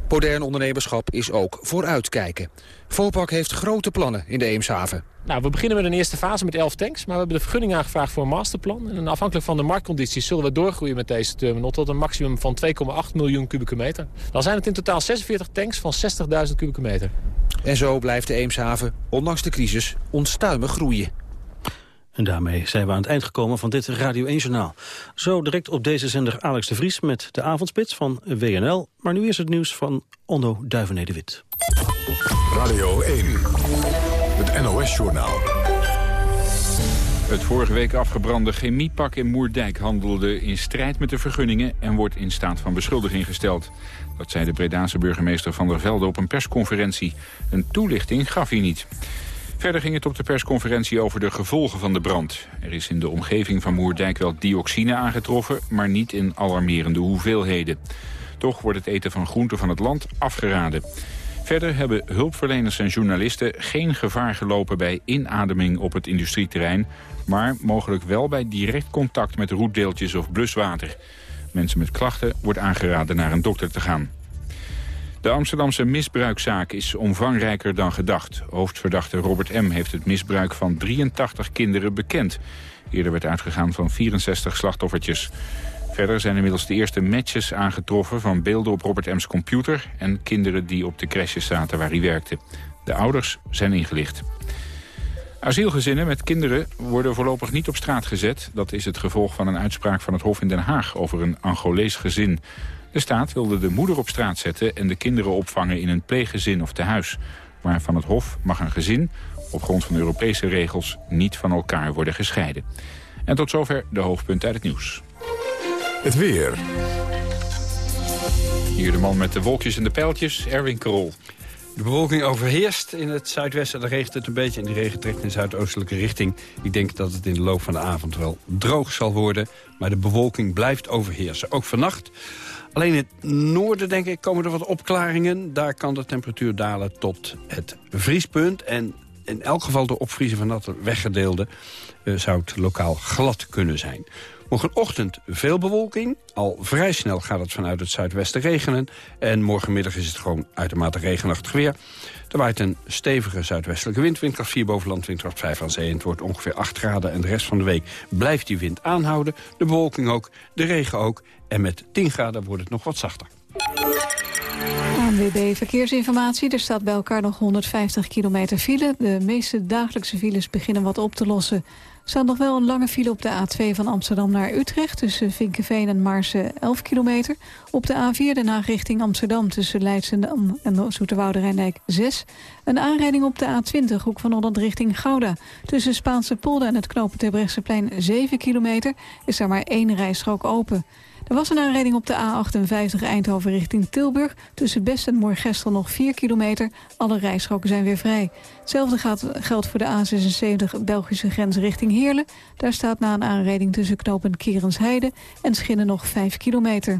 Modern ondernemerschap is ook vooruitkijken. Vopak heeft grote plannen in de Eemshaven. Nou, we beginnen met een eerste fase met 11 tanks. Maar we hebben de vergunning aangevraagd voor een masterplan. En afhankelijk van de marktcondities zullen we doorgroeien met deze terminal... tot een maximum van 2,8 miljoen kubieke meter. Dan zijn het in totaal 46 tanks van 60.000 kubieke meter. En zo blijft de Eemshaven, ondanks de crisis, onstuimig groeien. En daarmee zijn we aan het eind gekomen van dit Radio 1-journaal. Zo direct op deze zender Alex de Vries met de avondspits van WNL. Maar nu is het nieuws van Onno Duivenede-Wit. Radio 1, het NOS-journaal. Het vorige week afgebrande chemiepak in Moerdijk handelde in strijd met de vergunningen en wordt in staat van beschuldiging gesteld. Dat zei de Bredaanse burgemeester Van der Velde op een persconferentie. Een toelichting gaf hij niet. Verder ging het op de persconferentie over de gevolgen van de brand. Er is in de omgeving van Moerdijk wel dioxine aangetroffen, maar niet in alarmerende hoeveelheden. Toch wordt het eten van groenten van het land afgeraden. Verder hebben hulpverleners en journalisten geen gevaar gelopen bij inademing op het industrieterrein, maar mogelijk wel bij direct contact met roetdeeltjes of bluswater. Mensen met klachten wordt aangeraden naar een dokter te gaan. De Amsterdamse misbruikzaak is omvangrijker dan gedacht. Hoofdverdachte Robert M. heeft het misbruik van 83 kinderen bekend. Eerder werd uitgegaan van 64 slachtoffertjes. Verder zijn inmiddels de eerste matches aangetroffen van beelden op Robert M's computer... en kinderen die op de crèches zaten waar hij werkte. De ouders zijn ingelicht. Asielgezinnen met kinderen worden voorlopig niet op straat gezet. Dat is het gevolg van een uitspraak van het Hof in Den Haag over een Angolees gezin. De staat wilde de moeder op straat zetten en de kinderen opvangen in een pleeggezin of tehuis. Maar van het Hof mag een gezin, op grond van Europese regels, niet van elkaar worden gescheiden. En tot zover de hoofdpunten uit het nieuws. Het weer. Hier de man met de wolkjes en de pijltjes, Erwin Krol. De bewolking overheerst in het zuidwesten. Dan regent het een beetje en die regen trekt in zuidoostelijke richting. Ik denk dat het in de loop van de avond wel droog zal worden. Maar de bewolking blijft overheersen. Ook vannacht. Alleen in het noorden, denk ik, komen er wat opklaringen. Daar kan de temperatuur dalen tot het vriespunt. En in elk geval door opvriezen van dat weggedeelde... Uh, zou het lokaal glad kunnen zijn. Morgenochtend veel bewolking. Al vrij snel gaat het vanuit het zuidwesten regenen. En morgenmiddag is het gewoon uitermate regenachtig weer. Er waait een stevige zuidwestelijke wind, windkracht 4 boven land, windkracht 5 aan zee. En het wordt ongeveer 8 graden en de rest van de week blijft die wind aanhouden. De bewolking ook, de regen ook. En met 10 graden wordt het nog wat zachter. ANWB Verkeersinformatie. Er staat bij elkaar nog 150 kilometer file. De meeste dagelijkse files beginnen wat op te lossen. Er staat nog wel een lange file op de A2 van Amsterdam naar Utrecht... tussen Vinkenveen en Marsen 11 kilometer. Op de A4 Den Haag richting Amsterdam tussen Leidschendam en Zoeterwoude Rijndijk 6. Een aanrijding op de A20, hoek van Holland richting Gouda. Tussen Spaanse polder en het knopen Terbrechtseplein 7 kilometer... is er maar één rijstrook open. Er was een aanrijding op de A58 Eindhoven richting Tilburg. Tussen Best en Moorgestel nog 4 kilometer. Alle rijstroken zijn weer vrij. Hetzelfde geldt voor de A76 Belgische grens richting Heerlen. Daar staat na een aanrijding tussen knopen Kierensheide en Schinnen nog 5 kilometer.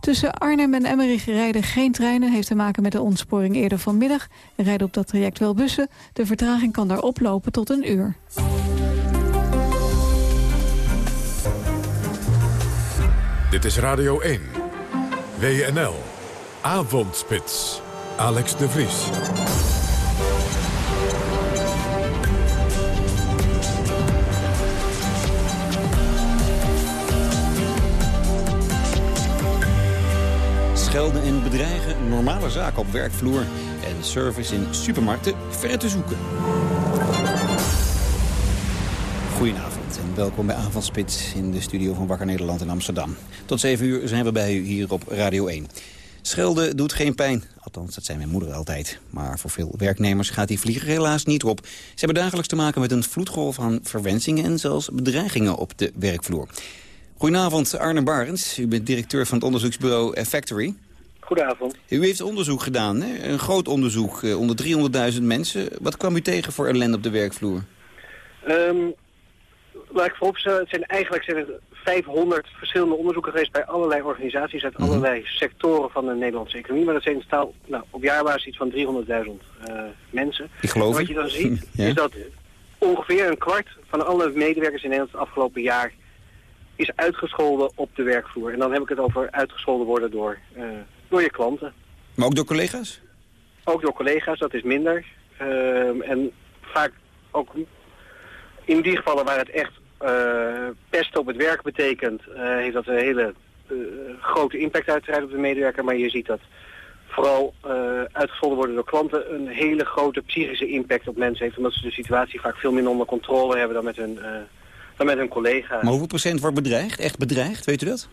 Tussen Arnhem en Emmerich rijden geen treinen. Heeft te maken met de ontsporing eerder vanmiddag. Rijden op dat traject wel bussen. De vertraging kan daar oplopen tot een uur. Dit is Radio 1. WNL. Avondspits. Alex de Vries. Schelden en bedreigen, normale zaken op werkvloer... en service in supermarkten ver te zoeken. Goedenavond en welkom bij Avondspits in de studio van Wakker Nederland in Amsterdam. Tot 7 uur zijn we bij u hier op Radio 1. Schelden doet geen pijn. Althans, dat zei mijn moeder altijd. Maar voor veel werknemers gaat die vlieger helaas niet op. Ze hebben dagelijks te maken met een vloedgolf van verwensingen... en zelfs bedreigingen op de werkvloer. Goedenavond, Arne Barens. U bent directeur van het onderzoeksbureau Factory. Goedenavond. U heeft onderzoek gedaan, hè? een groot onderzoek eh, onder 300.000 mensen. Wat kwam u tegen voor ellende op de werkvloer? Um, laat ik vooropstellen, het zijn eigenlijk zijn het 500 verschillende onderzoeken geweest bij allerlei organisaties uit Mhm. allerlei sectoren van de Nederlandse economie. Maar dat zijn in totaal nou, op jaarbasis iets van 300.000 eh, mensen. Ik geloof En wat je dan ziet, Ja. is dat ongeveer een kwart van alle medewerkers in Nederland het afgelopen jaar is uitgescholden op de werkvloer. En dan heb ik het over uitgescholden worden door, eh, door je klanten. Maar ook door collega's? Ook door collega's, dat is minder. Ehm, en vaak ook in die gevallen waar het echt eh pest op het werk betekent, eh, heeft dat een hele eh, grote impact uiteraard op de medewerker. Maar je ziet dat vooral eh uitgescholden worden door klanten een hele grote psychische impact op mensen heeft. Omdat ze de situatie vaak veel minder onder controle hebben dan met hun, eh, dan met hun collega's. Maar hoeveel procent wordt bedreigd? Echt bedreigd, weet u dat?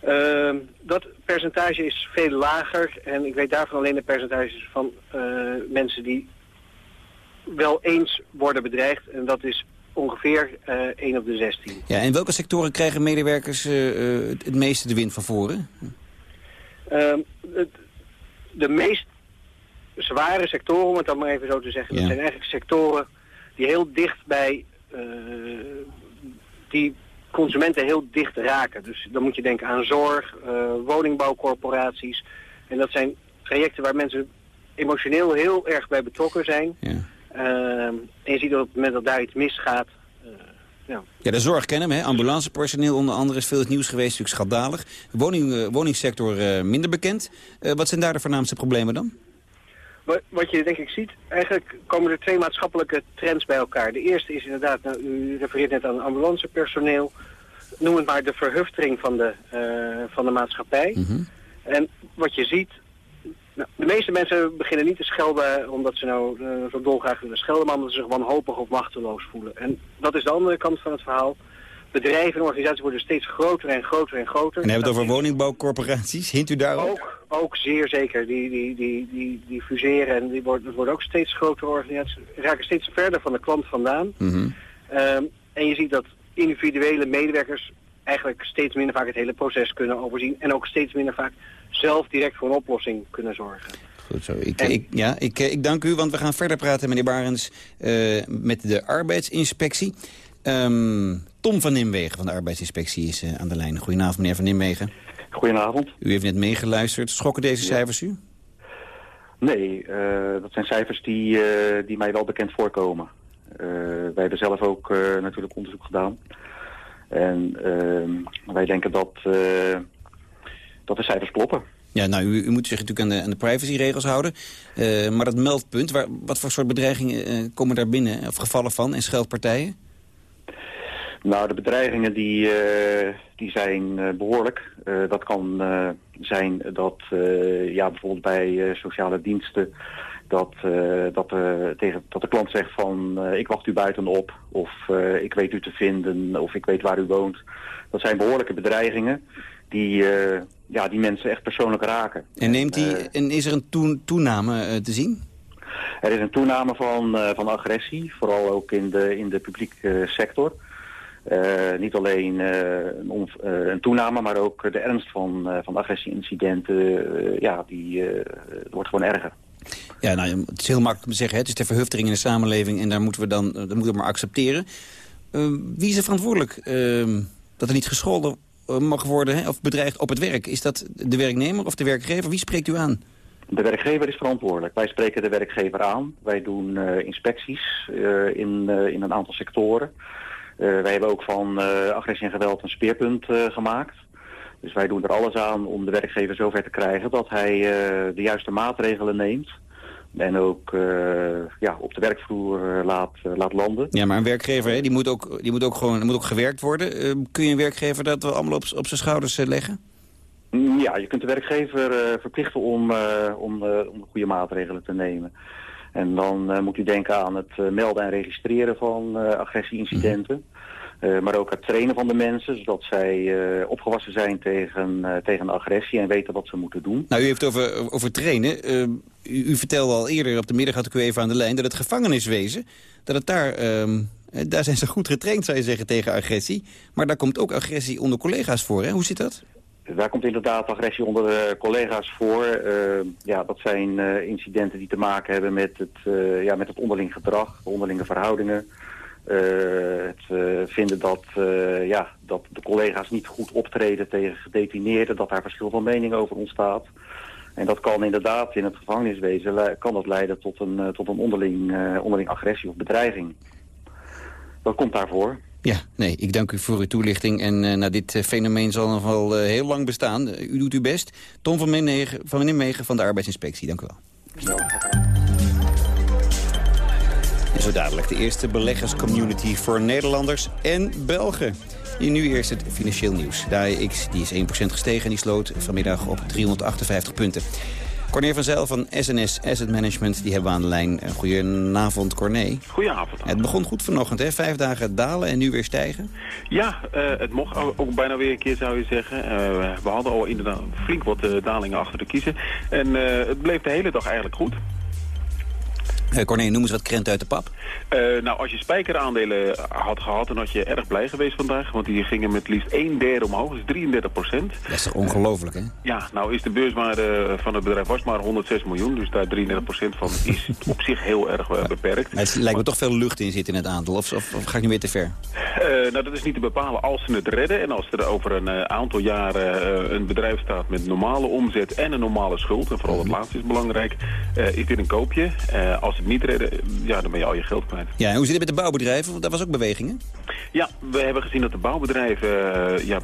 Ehm, dat percentage is veel lager en ik weet daarvan alleen de percentages van eh, mensen die wel eens worden bedreigd en dat is ongeveer eh 1 op de 16. Ja, en welke sectoren krijgen medewerkers eh, eh, het het meeste de wind van voren? Ehm, het- de meest zware sectoren, om het dan maar even zo te zeggen, Ja. dat zijn eigenlijk sectoren die heel dicht bij die consumenten heel dicht raken. Dus dan moet je denken aan zorg, woningbouwcorporaties. En dat zijn trajecten waar mensen emotioneel heel erg bij betrokken zijn. Ehm, en je ziet dat op het moment dat daar iets misgaat, eh, ja, Ja, de zorg kennen we, hè? ambulancepersoneel onder andere is veel het nieuws geweest, natuurlijk schandalig. Woning, eh, woningsector eh, minder bekend. Wat zijn daar de voornaamste problemen dan? Wat, wat je denk ik ziet, eigenlijk komen er twee maatschappelijke trends bij elkaar. De eerste is inderdaad, nou, u refereert net aan ambulancepersoneel. Noem het maar de verhuftering van de, van de maatschappij. En wat je ziet, nou, de meeste mensen beginnen niet te schelden omdat ze nou eh, zo dolgraag willen schelden, maar omdat ze zich wanhopig of machteloos voelen. En dat is de andere kant van het verhaal. Bedrijven en organisaties worden steeds groter en groter en groter. En hebben we het over woningbouwcorporaties. Hint u daarop? Ook, ook zeer zeker. Die, die, die, die, die fuseren en die worden, worden ook steeds grotere organisaties. Raken steeds verder van de klant vandaan. Mhm. Ehm, en je ziet dat individuele medewerkers eigenlijk steeds minder vaak het hele proces kunnen overzien. En ook steeds minder vaak zelf direct voor een oplossing kunnen zorgen. Goed zo. Ik, ik, ja, ik, eh, ik dank u, want we gaan verder praten, meneer Barens, eh, met de arbeidsinspectie. Ehm, Tom van Nimwegen van de arbeidsinspectie is eh, aan de lijn. Goedenavond, meneer van Nimwegen. Goedenavond. U heeft net meegeluisterd. Schokken deze cijfers u? Nee, eh, dat zijn cijfers die, eh, die mij wel bekend voorkomen. Eh, wij hebben zelf ook eh, natuurlijk onderzoek gedaan. En ehm, wij denken dat, eh, dat de cijfers kloppen. Ja, nou, u, u moet zich natuurlijk aan de, aan de privacyregels houden. Eh, maar dat meldpunt, waar, wat voor soort bedreigingen eh, komen daar binnen? Of gevallen van en scheldpartijen? Nou, de bedreigingen die, eh, die zijn eh, behoorlijk. Eh, dat kan zijn dat ja, bijvoorbeeld bij sociale diensten... Dat, dat, tegen, dat de klant zegt van ik wacht u buiten op... of ik weet u te vinden of ik weet waar u woont. Dat zijn behoorlijke bedreigingen die, eh, ja, die mensen echt persoonlijk raken. En, neemt die, en is er een toen- toename eh, te zien? Er is een toename van, eh, van agressie, vooral ook in de, in de publieke sector. Eh, niet alleen eh, een, on- eh, een toename, maar ook de ernst van, eh, van agressieincidenten, eh, ja, die eh, wordt gewoon erger. Ja, nou, het is heel makkelijk om te zeggen. Hè? Het is de verhuftering in de samenleving en daar moeten we dan eh, dat moeten we maar accepteren. Eh, wie is er verantwoordelijk eh, dat er niet gescholden eh, mag worden hè? of bedreigd op het werk? Is dat de werknemer of de werkgever? Wie spreekt u aan? De werkgever is verantwoordelijk. Wij spreken de werkgever aan. Wij doen eh, inspecties eh, in, eh, in een aantal sectoren. Eh, wij hebben ook van eh, agressie en geweld een speerpunt eh, gemaakt. Dus wij doen er alles aan om de werkgever zover te krijgen dat hij eh, de juiste maatregelen neemt. En ook eh, ja, op de werkvloer eh, laat, eh, laat landen. Ja, maar een werkgever hè, die moet, ook, die moet ook gewoon moet ook gewerkt worden. Kun je een werkgever dat wel allemaal op, op zijn schouders leggen? Ja, je kunt de werkgever verplichten om, om, om de goede maatregelen te nemen. En dan moet u denken aan het melden en registreren van agressieincidenten. Maar ook het trainen van de mensen, zodat zij opgewassen zijn tegen, tegen de agressie en weten wat ze moeten doen. Nou, u heeft over, over trainen. U, u, vertelde al eerder, op de middag had ik u even aan de lijn, dat het gevangeniswezen, dat het daar, ehm, daar zijn ze goed getraind, zou je zeggen, tegen agressie. Maar daar komt ook agressie onder collega's voor, hè? Hoe zit dat? Daar komt inderdaad agressie onder de collega's voor. Uh, ja, dat zijn uh, incidenten die te maken hebben met het, ja, met het onderling gedrag, de onderlinge verhoudingen. Het vinden dat, ja, dat de collega's niet goed optreden tegen gedetineerden, dat daar verschil van mening over ontstaat. En dat kan inderdaad in het gevangeniswezen kan dat leiden tot een, tot een onderling, onderling agressie of bedreiging. Dat komt daarvoor. Ja, nee, ik dank u voor uw toelichting. En uh, nou, dit uh, fenomeen zal nog wel uh, heel lang bestaan. u doet uw best. Tom van Nijmegen van, van de Arbeidsinspectie, dank u wel. En zo dadelijk de eerste beleggerscommunity voor Nederlanders en Belgen. Hier nu eerst het financieel nieuws. De AEX die is 1% gestegen en die sloot vanmiddag op 358 punten. Corné van Zijl van SNS Asset Management, die hebben we aan de lijn. Goedenavond, Corné. Goedenavond. Het begon goed vanochtend, hè? Vijf dagen dalen en nu weer stijgen? Ja, uh, het mocht ook bijna weer een keer, zou je zeggen. Uh, we hadden al inderdaad flink wat uh, dalingen achter de kiezen. En het bleef de hele dag eigenlijk goed. Uh, Corné, noem eens wat krent uit de pap. Uh, nou, als je spijkeraandelen had gehad, dan had je erg blij geweest vandaag. Want die gingen met liefst 1 derde omhoog, dus 33 procent. Dat is toch ongelooflijk, hè? Ja, nou is de beurswaarde van het bedrijf was maar 106 miljoen. Dus daar 33 procent van is op zich heel erg beperkt. Maar het lijkt me toch veel lucht in zitten in het aantal. Of, of, of ga ik nu weer te ver? nou, dat is niet te bepalen als ze het redden. En als er over een aantal jaren een bedrijf staat met normale omzet en een normale schuld. En vooral het mhm. laatste is belangrijk. is dit een koopje. als niet redden, ja, dan ben je al je geld kwijt. Ja, en hoe zit het met de bouwbedrijven? Want daar was ook bewegingen. Ja, we hebben gezien dat de bouwbedrijven uh, ja,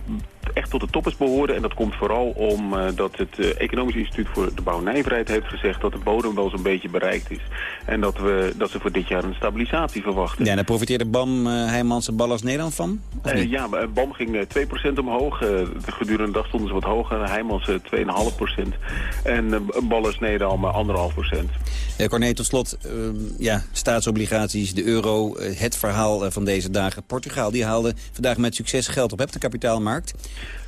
echt tot de toppers behoorden. En dat komt vooral omdat uh, het uh, Economisch Instituut voor de Bouwnijverheid heeft gezegd dat de bodem wel zo'n beetje bereikt is. En dat, we, dat ze voor dit jaar een stabilisatie verwachten. Ja, en daar profiteerde BAM, uh, Heijmans en Ballas Nederland van? ja, BAM ging 2% omhoog. gedurende de dag stonden ze wat hoger. Heijmans 2,5%. En Ballas Nederland 1,5%. Uh, Corné, tot slot, ehm, ja, staatsobligaties, de euro, eh, het verhaal eh, van deze dagen. Portugal, die haalde vandaag met succes geld op. Heb de kapitaalmarkt.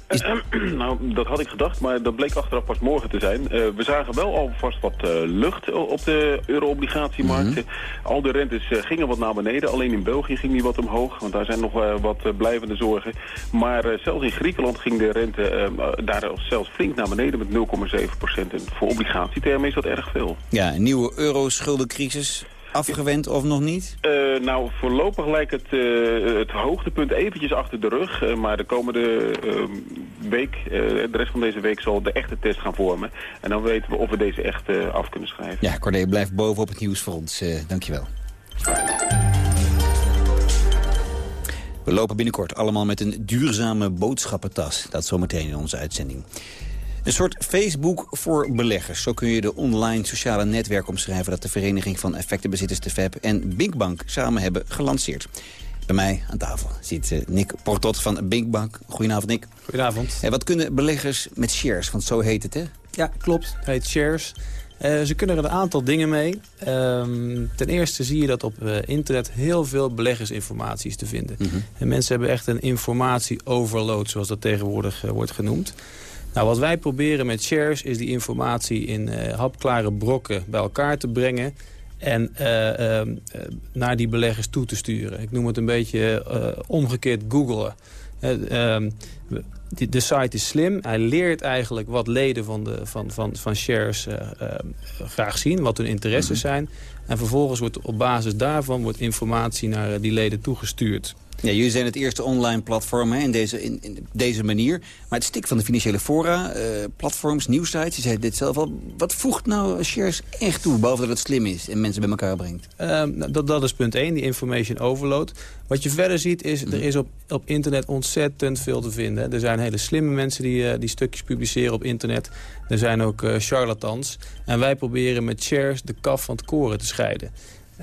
Is... nou, dat had ik gedacht, maar dat bleek achteraf pas morgen te zijn. Uh, we zagen wel alvast wat uh, lucht op de euro-obligatiemarkt. Mm Al de rentes uh, gingen wat naar beneden. Alleen in België ging die wat omhoog, want daar zijn nog wat blijvende zorgen. Maar zelfs in Griekenland ging de rente daar zelfs flink naar beneden met 0,7 procent. En voor obligatietermen is dat erg veel. Ja, een nieuwe euro-schuldencrisis afgewend of nog niet? Uh, nou, voorlopig lijkt het, uh, het hoogtepunt eventjes achter de rug. Uh, maar de komende ehm, week, de rest van deze week, zal de echte test gaan vormen. En dan weten we of we deze echt af kunnen schrijven. Ja, Corné, blijf boven op het nieuws voor ons. dankjewel. We lopen binnenkort allemaal met een duurzame boodschappentas. Dat zometeen in onze uitzending. Een soort Facebook voor beleggers. Zo kun je de online sociale netwerk omschrijven... dat de Vereniging van Effectenbezitters, de FEB, en Binkbank samen hebben gelanceerd. Bij mij aan tafel zit uh, Nick Portot van Binkbank. Goedenavond, Nick. Goedenavond. En wat kunnen beleggers met shares? Want zo heet het, hè? Ja, klopt. Het heet shares. Uh, ze kunnen er een aantal dingen mee. Ehm, ten eerste zie je dat op uh, internet heel veel beleggersinformatie is te vinden. Mhm. En mensen hebben echt een informatie-overload, zoals dat tegenwoordig wordt genoemd. Nou, wat wij proberen met shares is die informatie in uh, hapklare brokken bij elkaar te brengen en uh, uh, naar die beleggers toe te sturen. Ik noem het een beetje omgekeerd googelen. Ehm, de, de, site is slim. Hij leert eigenlijk wat leden van, de, van, van, van shares graag zien, wat hun interesses mhm. zijn. En vervolgens wordt op basis daarvan wordt informatie naar die leden toegestuurd. Ja, jullie zijn het eerste online platform hè, in, deze, in, in, deze manier. Maar het stik van de financiële fora, uh, platforms, nieuwsites, je zei dit zelf al. Wat voegt nou shares echt toe, behalve dat het slim is en mensen bij elkaar brengt? Uh, dat, dat is punt 1, die information overload. Wat je verder ziet is, er is op, op internet ontzettend veel te vinden. Er zijn hele slimme mensen die, uh, die stukjes publiceren op internet. Er zijn ook uh, charlatans. En wij proberen met shares de kaf van het koren te scheiden.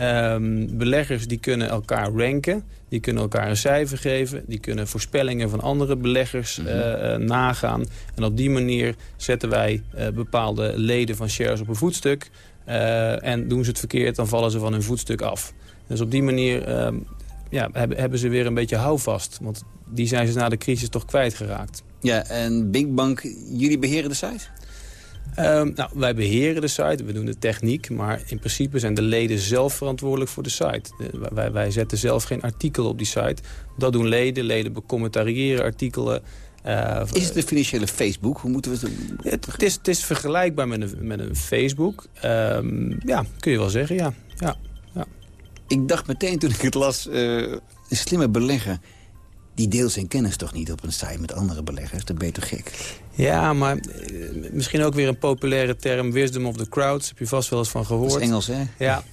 Um, beleggers die kunnen elkaar ranken. Die kunnen elkaar een cijfer geven. Die kunnen voorspellingen van andere beleggers mm nagaan. En op die manier zetten wij uh, bepaalde leden van shares op een voetstuk. En doen ze het verkeerd, dan vallen ze van hun voetstuk af. Dus op die manier ehm, ja, hebben, hebben ze weer een beetje houvast. Want die zijn ze na de crisis toch kwijtgeraakt. Ja, en Binkbank, jullie beheren de site? Um, nou, wij beheren de site, we doen de techniek... maar in principe zijn de leden zelf verantwoordelijk voor de site. wij, wij zetten zelf geen artikel op die site. Dat doen leden. Leden becommentariëren artikelen. Uh, is het een financiële Facebook? Hoe moeten we het? Het, het, is, het is vergelijkbaar met een, met een Facebook. Um, ja, kun je wel zeggen, ja. ja, ja. Ik dacht meteen toen ik het las... Uh, een slimme belegger die deelt zijn kennis toch niet op een site met andere beleggers? Dat ben je toch gek? Ja, maar eh, misschien ook weer een populaire term... wisdom of the crowds, heb je vast wel eens van gehoord. Dat is Engels, hè? Ja.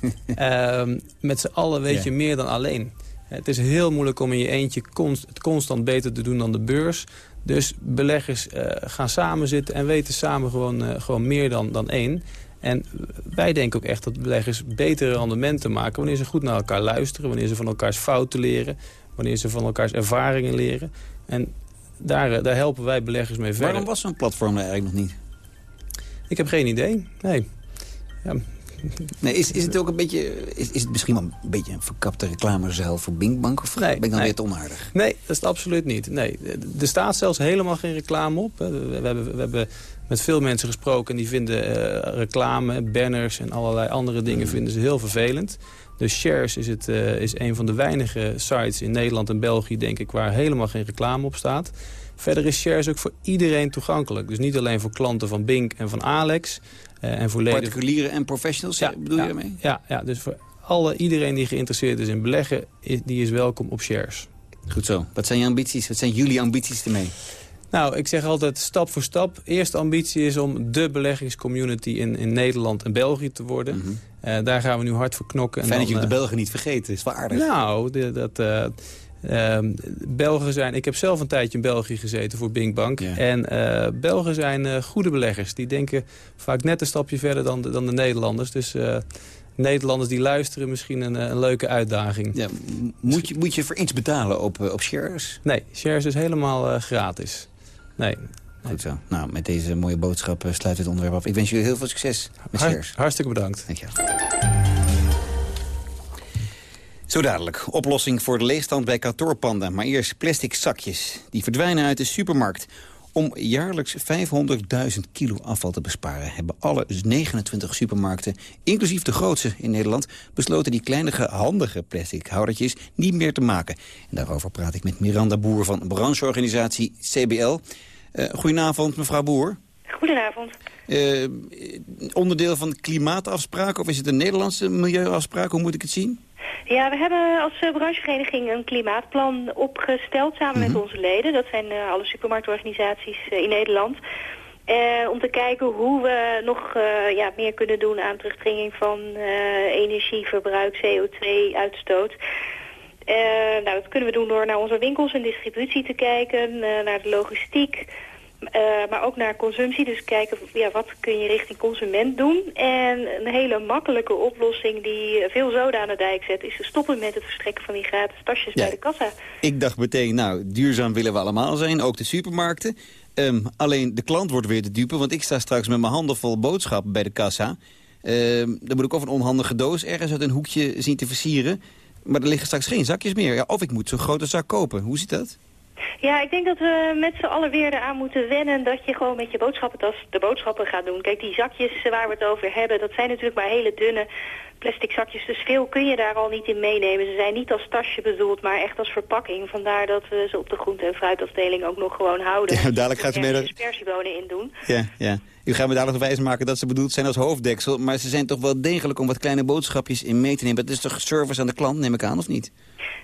uh, met z'n allen weet je meer dan alleen. Het is heel moeilijk om in je eentje const, het constant beter te doen dan de beurs. Dus beleggers uh, gaan samen zitten en weten samen gewoon, uh, gewoon meer dan, dan één. En wij denken ook echt dat beleggers betere rendementen maken... wanneer ze goed naar elkaar luisteren, wanneer ze van elkaars fouten leren... wanneer ze van elkaars ervaringen leren. En daar, eh, daar helpen wij beleggers mee verder. Waarom was zo'n platform er eigenlijk nog niet? Ik heb geen idee, nee. Ja, Nee, is, is het ook een beetje, is, is het misschien wel een beetje een verkapte reclame zelf voor Binkbank? Of ben ik dan weer te onaardig? Nee, dat is het absoluut niet. Nee, er staat zelfs helemaal geen reclame op. We, hebben, we hebben met veel mensen gesproken en die vinden uh, reclame, banners en allerlei andere dingen mm. vinden ze heel vervelend. Dus Shares is, het, uh, is een van de weinige sites in Nederland en België, denk ik, waar helemaal geen reclame op staat. Verder is Shares ook voor iedereen toegankelijk. Dus niet alleen voor klanten van Bink en van Alex. Uh, en voor leden... Particulieren en professionals, ja, bedoel ja, je daarmee? Ja, ja, dus voor alle, iedereen die geïnteresseerd is in beleggen, is, die is welkom op Shares. Goed zo. Wat zijn je ambities? Wat zijn jullie ambities ermee? Nou, ik zeg altijd stap voor stap. Eerste ambitie is om de beleggingscommunity in, in Nederland en België te worden. Mm -hmm. Uh, daar gaan we nu hard voor knokken. Fijn en dan, dat je de Belgen niet vergeten, is wel aardig. Nou, de, dat... Uh, uh, Belgen zijn, ik heb zelf een tijdje in België gezeten voor Binkbank. Ja. En uh, Belgen zijn uh, goede beleggers. Die denken vaak net een stapje verder dan de, dan de Nederlanders. Dus Nederlanders die luisteren misschien een, een leuke uitdaging. Ja, moet, je, moet je voor iets betalen op, op shares? Nee, shares is helemaal gratis. Nee. Goed zo. Nou, met deze mooie boodschap sluit het onderwerp af. Ik wens jullie heel veel succes met. Hartstikke bedankt. Dank je. Zo dadelijk. Oplossing voor de leegstand bij kantoorpanden. Maar eerst plastic zakjes. Die verdwijnen uit de supermarkt. Om jaarlijks 500.000 kilo afval te besparen... hebben alle 29 supermarkten, inclusief de grootste in Nederland... besloten die kleinere, handige plastic houdertjes niet meer te maken. En daarover praat ik met Miranda Boer van brancheorganisatie CBL. Uh, goedenavond, mevrouw Boer. Goedenavond. Uh, onderdeel van de klimaatafspraak of is het een Nederlandse milieuafspraak? Hoe moet ik het zien? Ja, we hebben als uh, branchevereniging een klimaatplan opgesteld samen mm -hmm. met onze leden. Dat zijn uh, alle supermarktorganisaties uh, in Nederland. om te kijken hoe we nog ja, meer kunnen doen aan terugdringing van energieverbruik, CO2-uitstoot. Nou, dat kunnen we doen door naar onze winkels en distributie te kijken, naar de logistiek... Uh, maar ook naar consumptie. Dus kijken, ja, wat kun je richting consument doen? En een hele makkelijke oplossing die veel zoden aan de dijk zet... is te stoppen met het verstrekken van die gratis tasjes ja, bij de kassa. Ik dacht meteen, nou, duurzaam willen we allemaal zijn. Ook de supermarkten. Um, alleen de klant wordt weer de dupe, want ik sta straks met mijn handen vol boodschappen bij de kassa. Um, dan moet ik of een onhandige doos ergens uit een hoekje zien te versieren. Maar er liggen straks geen zakjes meer. Ja, of ik moet zo'n grote zak kopen. Hoe zit dat? Ja, ik denk dat we met z'n allen weer eraan moeten wennen dat je gewoon met je boodschappentas de boodschappen gaat doen. Kijk, die zakjes waar we het over hebben, dat zijn natuurlijk maar hele dunne plastic zakjes. Dus veel kun je daar al niet in meenemen. Ze zijn niet als tasje bedoeld, maar echt als verpakking. Vandaar dat we ze op de groente- en fruitafdeling ook nog gewoon houden. Ja, dadelijk gaat ze mee... dispersiebonen in doen. Ja, ja. U gaat me dadelijk nog wijs maken dat ze bedoeld zijn als hoofddeksel. Maar ze zijn toch wel degelijk om wat kleine boodschapjes in mee te nemen. Dat is toch service aan de klant, neem ik aan, of niet?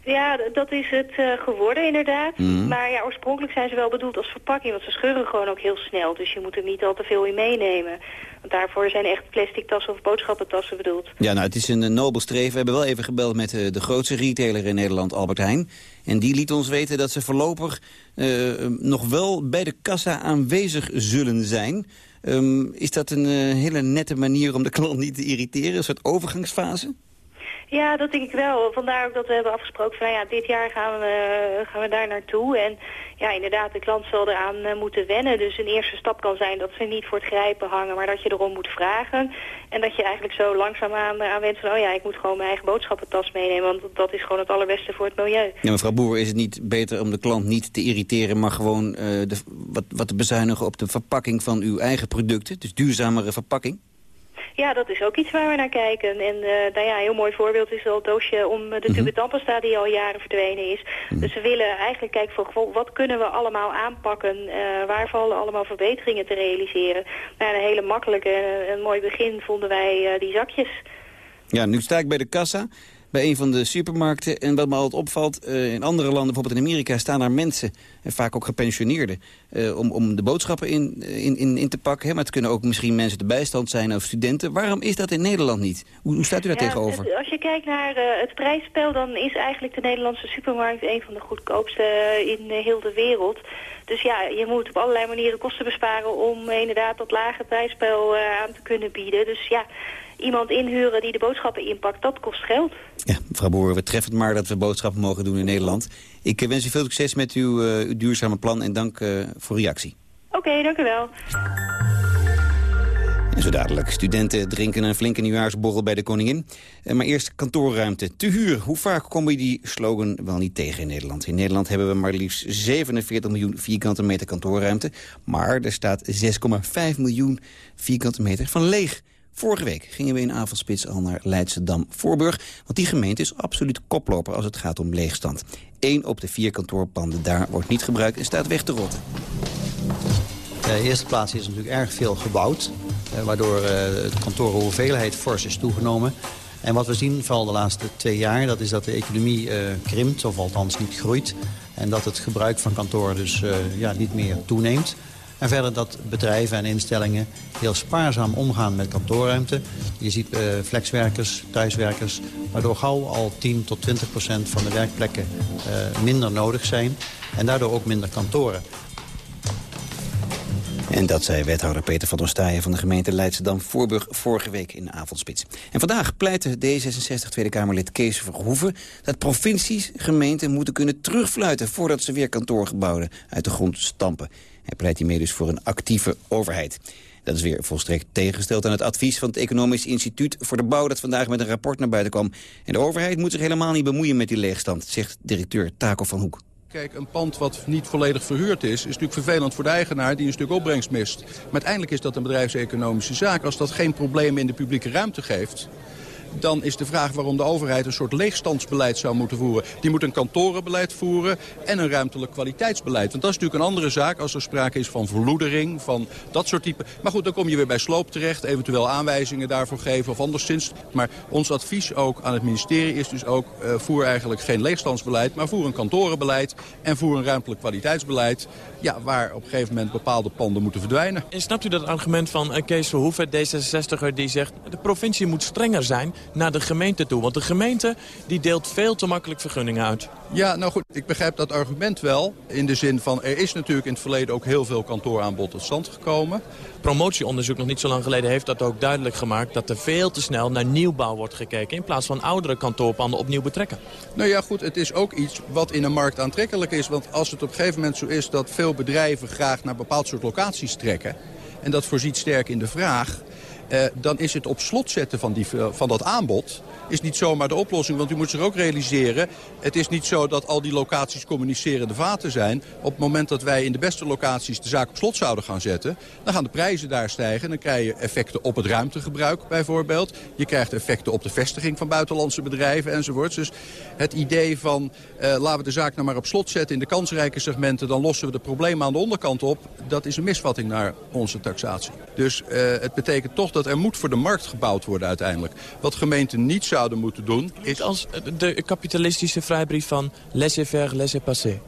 Ja, dat is het uh, geworden inderdaad. Mm -hmm. Maar ja, oorspronkelijk zijn ze wel bedoeld als verpakking. Want ze scheuren gewoon ook heel snel. Dus je moet er niet al te veel in meenemen. Want daarvoor zijn echt plastic tassen of boodschappentassen bedoeld. Ja, nou, het is een nobel streven. We hebben wel even gebeld met uh, de grootste retailer in Nederland, Albert Heijn. En die liet ons weten dat ze voorlopig uh, nog wel bij de kassa aanwezig zullen zijn. Um, is dat een hele nette manier om de klant niet te irriteren? Een soort overgangsfase? Ja, dat denk ik wel. Vandaar ook dat we hebben afgesproken van nou ja, dit jaar gaan we, gaan we daar naartoe. En ja, inderdaad, de klant zal eraan uh, moeten wennen. Dus een eerste stap kan zijn dat ze niet voor het grijpen hangen, maar dat je erom moet vragen. En dat je eigenlijk zo langzaamaan aan went van, oh ja, ik moet gewoon mijn eigen boodschappentas meenemen. Want dat is gewoon het allerbeste voor het milieu. Ja, mevrouw Boer, is het niet beter om de klant niet te irriteren, maar gewoon de, wat, wat te bezuinigen op de verpakking van uw eigen producten? Dus duurzamere verpakking? Ja, dat is ook iets waar we naar kijken. En uh, nou ja, een heel mooi voorbeeld is het doosje om de tube tandpasta die al jaren verdwenen is. Dus we willen eigenlijk kijken van wat kunnen we allemaal aanpakken? Uh, waar vallen allemaal verbeteringen te realiseren? Nou, een hele makkelijke en een mooi begin vonden wij uh, die zakjes. Ja, nu sta ik bij de kassa bij een van de supermarkten. En wat me altijd opvalt, uh, in andere landen, bijvoorbeeld in Amerika... staan daar mensen, en vaak ook gepensioneerden... Uh, om, om de boodschappen in, in, in, in te pakken. Hè? Maar het kunnen ook misschien mensen de bijstand zijn of studenten. Waarom is dat in Nederland niet? Hoe, hoe staat u daar ja, tegenover? Het, als je kijkt naar uh, het prijsspel... dan is eigenlijk de Nederlandse supermarkt... een van de goedkoopste in heel de wereld... Dus ja, je moet op allerlei manieren kosten besparen om inderdaad dat lage prijsspel aan te kunnen bieden. Dus ja, iemand inhuren die de boodschappen inpakt, dat kost geld. Ja, mevrouw Boer, we treffen het maar dat we boodschappen mogen doen in Nederland. Ik wens u veel succes met uw, uh, uw duurzame plan en dank uh, voor reactie. Oké, okay, dank u wel. En zo dadelijk. Studenten drinken een flinke nieuwjaarsborrel bij de koningin. Maar eerst kantoorruimte te huur. Hoe vaak kom je die slogan wel niet tegen in Nederland? In Nederland hebben we maar liefst 47 miljoen vierkante meter kantoorruimte. Maar er staat 6,5 miljoen vierkante meter van leeg. Vorige week gingen we in avondspits al naar Leidschendam-Voorburg... want die gemeente is absoluut koploper als het gaat om leegstand. Eén op de vier kantoorpanden daar wordt niet gebruikt en staat weg te rotten. In de eerste plaats is natuurlijk erg veel gebouwd... waardoor de kantorenhoeveelheid fors is toegenomen. En wat we zien, vooral de laatste twee jaar... dat is dat de economie uh, krimpt, of althans niet groeit... en dat het gebruik van kantoren dus ja, niet meer toeneemt... En verder dat bedrijven en instellingen heel spaarzaam omgaan met kantoorruimte. Je ziet uh, flexwerkers, thuiswerkers, waardoor gauw al 10 tot 20 procent van de werkplekken uh, minder nodig zijn. En daardoor ook minder kantoren. En dat zei wethouder Peter van der Staaien van de gemeente Leidschendam-Voorburg vorige week in de avondspits. En vandaag pleitte D66 Tweede Kamerlid Kees Verhoeven dat provincies gemeenten moeten kunnen terugfluiten voordat ze weer kantoorgebouwen uit de grond stampen. Hij pleit hiermee dus voor een actieve overheid. Dat is weer volstrekt tegengesteld aan het advies van het Economisch Instituut voor de Bouw... dat vandaag met een rapport naar buiten kwam. En de overheid moet zich helemaal niet bemoeien met die leegstand, zegt directeur Taco van Hoek. Kijk, een pand wat niet volledig verhuurd is, is natuurlijk vervelend voor de eigenaar die een stuk opbrengst mist. Maar uiteindelijk is dat een bedrijfseconomische zaak. Als dat geen problemen in de publieke ruimte geeft, dan is de vraag waarom de overheid een soort leegstandsbeleid zou moeten voeren. Die moet een kantorenbeleid voeren en een ruimtelijk kwaliteitsbeleid. Want dat is natuurlijk een andere zaak als er sprake is van verloedering, van dat soort type. Maar goed, dan kom je weer bij sloop terecht, eventueel aanwijzingen daarvoor geven of anderszins. Maar ons advies ook aan het ministerie is dus ook uh, voer eigenlijk geen leegstandsbeleid, maar voer een kantorenbeleid en voer een ruimtelijk kwaliteitsbeleid. Ja, waar op een gegeven moment bepaalde panden moeten verdwijnen. En snapt u dat argument van uh, Kees Verhoeven, D66er, die zegt de provincie moet strenger zijn naar de gemeente toe? Want de gemeente die deelt veel te makkelijk vergunningen uit. Ja, nou goed, ik begrijp dat argument wel. In de zin van, er is natuurlijk in het verleden ook heel veel kantooraanbod tot stand gekomen. Promotieonderzoek nog niet zo lang geleden heeft dat ook duidelijk gemaakt... dat er veel te snel naar nieuwbouw wordt gekeken... in plaats van oudere kantoorpanden opnieuw betrekken. Nou ja, goed, het is ook iets wat in een markt aantrekkelijk is. Want als het op een gegeven moment zo is dat veel bedrijven graag naar bepaald soort locaties trekken... en dat voorziet sterk in de vraag uh, dan is het op slot zetten van, die, van dat aanbod is niet zomaar de oplossing. Want u moet zich ook realiseren, het is niet zo dat al die locaties communicerende vaten zijn. Op het moment dat wij in de beste locaties de zaak op slot zouden gaan zetten... dan gaan de prijzen daar stijgen. Dan krijg je effecten op het ruimtegebruik bijvoorbeeld. Je krijgt effecten op de vestiging van buitenlandse bedrijven enzovoorts. Dus het idee van uh, laten we de zaak nou maar op slot zetten in de kansrijke segmenten... dan lossen we de problemen aan de onderkant op. Dat is een misvatting naar onze taxatie. Dus het betekent toch dat er moet voor de markt gebouwd worden uiteindelijk. Wat gemeenten niet zouden moeten doen is... Als de kapitalistische vrijbrief van laissez-faire, laissez-passer.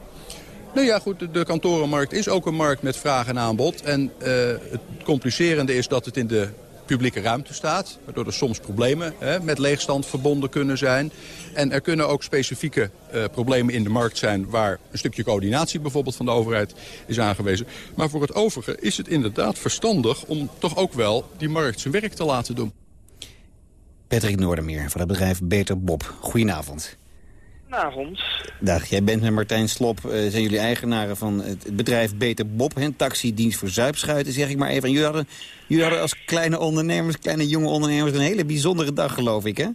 Nou ja, goed, de, de kantorenmarkt is ook een markt met vraag en aanbod. En uh, het complicerende is dat het in de publieke ruimte staat. Waardoor er soms problemen hè, met leegstand verbonden kunnen zijn. En er kunnen ook specifieke uh, problemen in de markt zijn... waar een stukje coördinatie bijvoorbeeld van de overheid is aangewezen. Maar voor het overige is het inderdaad verstandig om toch ook wel die markt zijn werk te laten doen. Patrick Noordermeer van het bedrijf Beter Bob. Goedenavond. Goedenavond. Dag, jij bent met Martijn Slop, uh, zijn jullie eigenaren van het bedrijf Beter Bob, een taxidienst voor zuipschuiten, zeg ik maar even. En jullie hadden, jullie hadden als kleine ondernemers, kleine jonge ondernemers, een hele bijzondere dag, geloof ik, hè?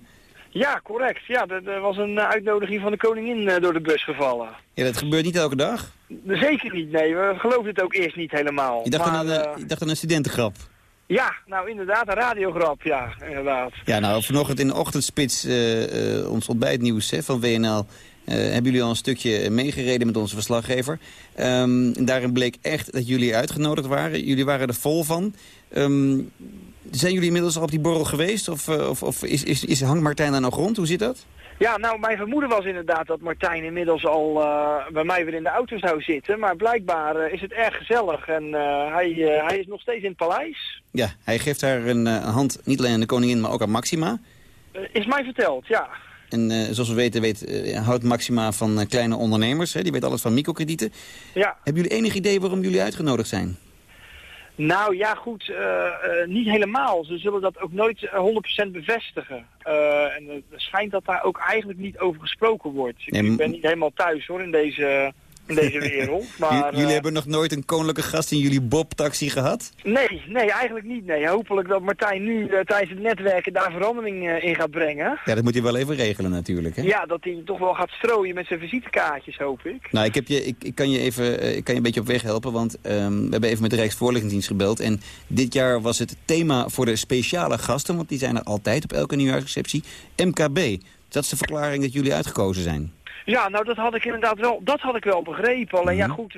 Ja, correct. Ja, er was een eh, uitnodiging van de koningin uh, door de bus gevallen. Ja, dat gebeurt niet elke dag? Zeker niet, nee. We geloofden het ook eerst niet helemaal. Je dacht, maar, aan, een, je dacht aan een studentengrap? Ja, nou inderdaad, een radiograp, ja, inderdaad. Ja, nou vanochtend in de ochtendspits, uh, uh, ons ontbijtnieuws hè, van WNL... Uh, hebben jullie al een stukje meegereden met onze verslaggever. Um, daarin bleek echt dat jullie uitgenodigd waren. Jullie waren er vol van. Um, zijn jullie inmiddels al op die borrel geweest? Of, of, of is, is, hangt Martijn daar nog rond? Hoe zit dat? Ja, nou, mijn vermoeden was inderdaad dat Martijn inmiddels al uh, bij mij weer in de auto zou zitten. Maar blijkbaar uh, is het erg gezellig en uh, hij, hij is nog steeds in het paleis. Ja, hij geeft haar een, een hand niet alleen aan de koningin, maar ook aan Maxima. is mij verteld, ja. En zoals we weten, weet, houdt Maxima van kleine ondernemers. Hè? Die weet alles van microkredieten. Ja. Hebben jullie enig idee waarom jullie uitgenodigd zijn? Nou ja, goed, uh, uh, niet helemaal. Ze zullen dat ook nooit 100% bevestigen. Uh, en het schijnt dat daar ook eigenlijk niet over gesproken wordt. Ik, nee, ik ben niet helemaal thuis hoor in deze, in deze wereld. Maar, jullie hebben nog nooit een koninklijke gast in jullie Bob-taxi gehad? Nee, nee, eigenlijk niet. Nee. Hopelijk dat Martijn nu tijdens het netwerken daar verandering in gaat brengen. Ja, dat moet hij wel even regelen natuurlijk. Hè? Ja, dat hij toch wel gaat strooien met zijn visitekaartjes, hoop ik. Nou, ik, heb je, ik, ik kan je even ik kan je een beetje op weg helpen, want um, we hebben even met de Rijksvoorlichtingsdienst gebeld. En dit jaar was het thema voor de speciale gasten, want die zijn er altijd op elke nieuwjaarsreceptie, MKB. Dat is de verklaring dat jullie uitgekozen zijn. Ja, nou dat had ik inderdaad wel, dat had ik wel begrepen. Alleen mm -hmm. ja goed,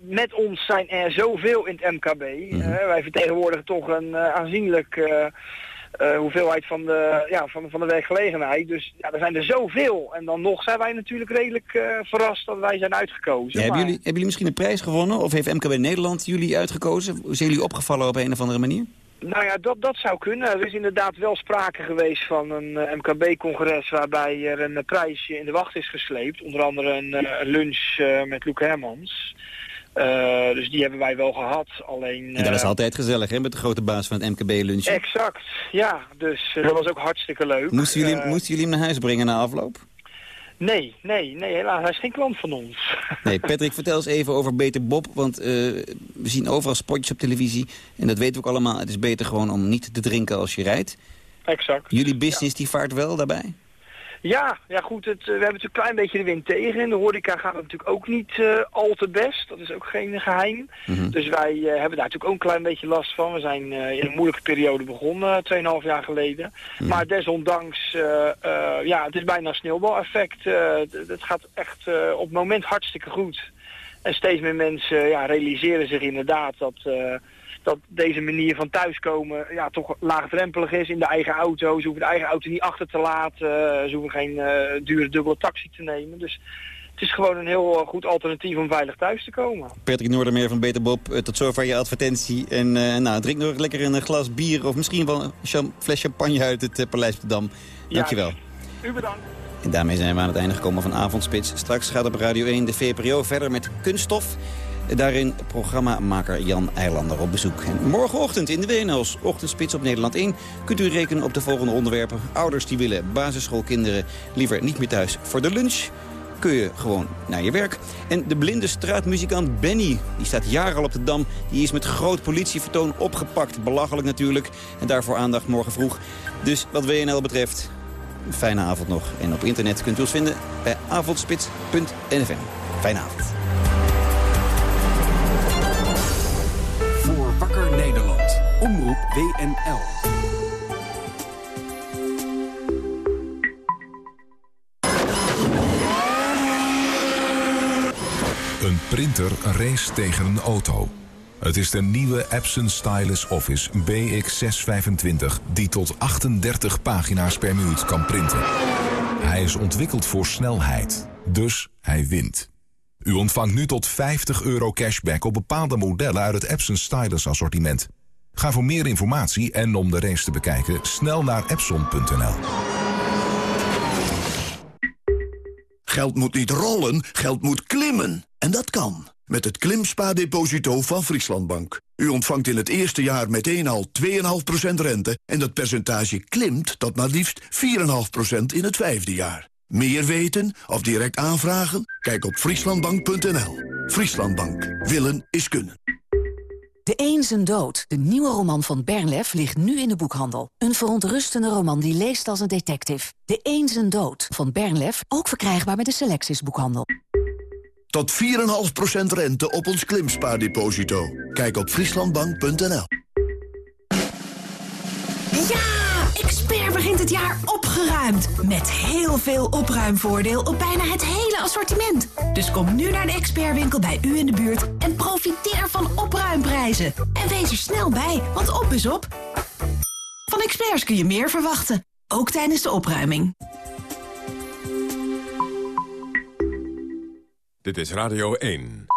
met ons zijn er zoveel in het MKB. Mm -hmm. uh, wij vertegenwoordigen toch een uh, aanzienlijk uh, hoeveelheid van de, ja, van, van de werkgelegenheid. Dus ja, er zijn er zoveel. En dan nog zijn wij natuurlijk redelijk verrast dat wij zijn uitgekozen. Ja, hebben, jullie, hebben jullie misschien een prijs gewonnen? Of heeft MKB Nederland jullie uitgekozen? Zijn jullie opgevallen op een of andere manier? Nou ja, dat, dat zou kunnen. Er is inderdaad wel sprake geweest van een uh, MKB-congres waarbij er een uh, prijsje in de wacht is gesleept. Onder andere een uh, lunch met Luc Hermans. dus die hebben wij wel gehad. Alleen, en dat is altijd gezellig, hè, met de grote baas van het MKB-lunch. Exact, ja. Dus dat was ook hartstikke leuk. Moesten jullie, moesten jullie hem naar huis brengen na afloop? Nee, nee, nee, helaas. Hij is geen klant van ons. Nee, Patrick, vertel eens even over Beter Bob. Want uh, we zien overal spotjes op televisie. En dat weten we ook allemaal. Het is beter gewoon om niet te drinken als je rijdt. Exact. Jullie business ja. die vaart wel daarbij? Ja, ja goed, het, we hebben natuurlijk een klein beetje de wind tegen. In de horeca gaat het natuurlijk ook niet uh, al te best. Dat is ook geen geheim. Mm -hmm. Dus wij uh, hebben daar natuurlijk ook een klein beetje last van. We zijn uh, in een moeilijke periode begonnen, 2,5 jaar geleden. Mm -hmm. Maar desondanks, ja, het is bijna een sneeuwbaleffect. het gaat echt op het moment hartstikke goed. En steeds meer mensen ja, realiseren zich inderdaad dat dat deze manier van thuiskomen ja, toch laagdrempelig is in de eigen auto. Ze hoeven de eigen auto niet achter te laten. Ze hoeven geen uh, dure dubbele taxi te nemen. Dus het is gewoon een heel goed alternatief om veilig thuis te komen. Patrick Noordermeer van Beter Bob, tot zover je advertentie. En uh, nou, drink nog lekker een glas bier of misschien wel een fles champagne uit het uh, Paleis de Dam. Dankjewel. Ja, u bedankt. En daarmee zijn we aan het einde gekomen van Avondspits. Straks gaat op Radio 1 de VPRO verder met Kunststof. Daarin programmamaker Jan Eilander op bezoek. En morgenochtend in de WNL's Ochtendspits op Nederland 1... kunt u rekenen op de volgende onderwerpen. Ouders die willen basisschoolkinderen liever niet meer thuis voor de lunch kun je gewoon naar je werk. En de blinde straatmuzikant Benny, die staat jaren al op de Dam... die is met groot politievertoon opgepakt. Belachelijk natuurlijk. En daarvoor aandacht morgen vroeg. Dus wat WNL betreft, een fijne avond nog. En op internet kunt u ons vinden bij avondspits.nfm. Fijne avond. Omroep WNL. Een printer race tegen een auto. Het is de nieuwe Epson Stylus Office BX625... die tot 38 pagina's per minuut kan printen. Hij is ontwikkeld voor snelheid, dus hij wint. U ontvangt nu tot 50 euro cashback op bepaalde modellen uit het Epson Stylus assortiment. Ga voor meer informatie en om de race te bekijken snel naar epson.nl. Geld moet niet rollen, geld moet klimmen. En dat kan. met het Klimspa-deposito van Frieslandbank. U ontvangt in het eerste jaar meteen al 2,5% rente... en dat percentage klimt tot maar liefst 4,5% in het vijfde jaar. Meer weten of direct aanvragen? Kijk op frieslandbank.nl. Frieslandbank. Willen is kunnen. De Een zijn dood, de nieuwe roman van Bernlef, ligt nu in de boekhandel. Een verontrustende roman die leest als een detective. De Een zijn dood van Bernlef, ook verkrijgbaar bij de Selectis boekhandel. Tot 4,5% rente op ons klimspaardeposito. Kijk op frieslandbank.nl. Ja! Expert begint het jaar opgeruimd. Met heel veel opruimvoordeel op bijna het hele assortiment. Dus kom nu naar de expertwinkel bij u in de buurt en profiteer van opruimprijzen. En wees er snel bij, want op is op. Van experts kun je meer verwachten, ook tijdens de opruiming. Dit is Radio 1.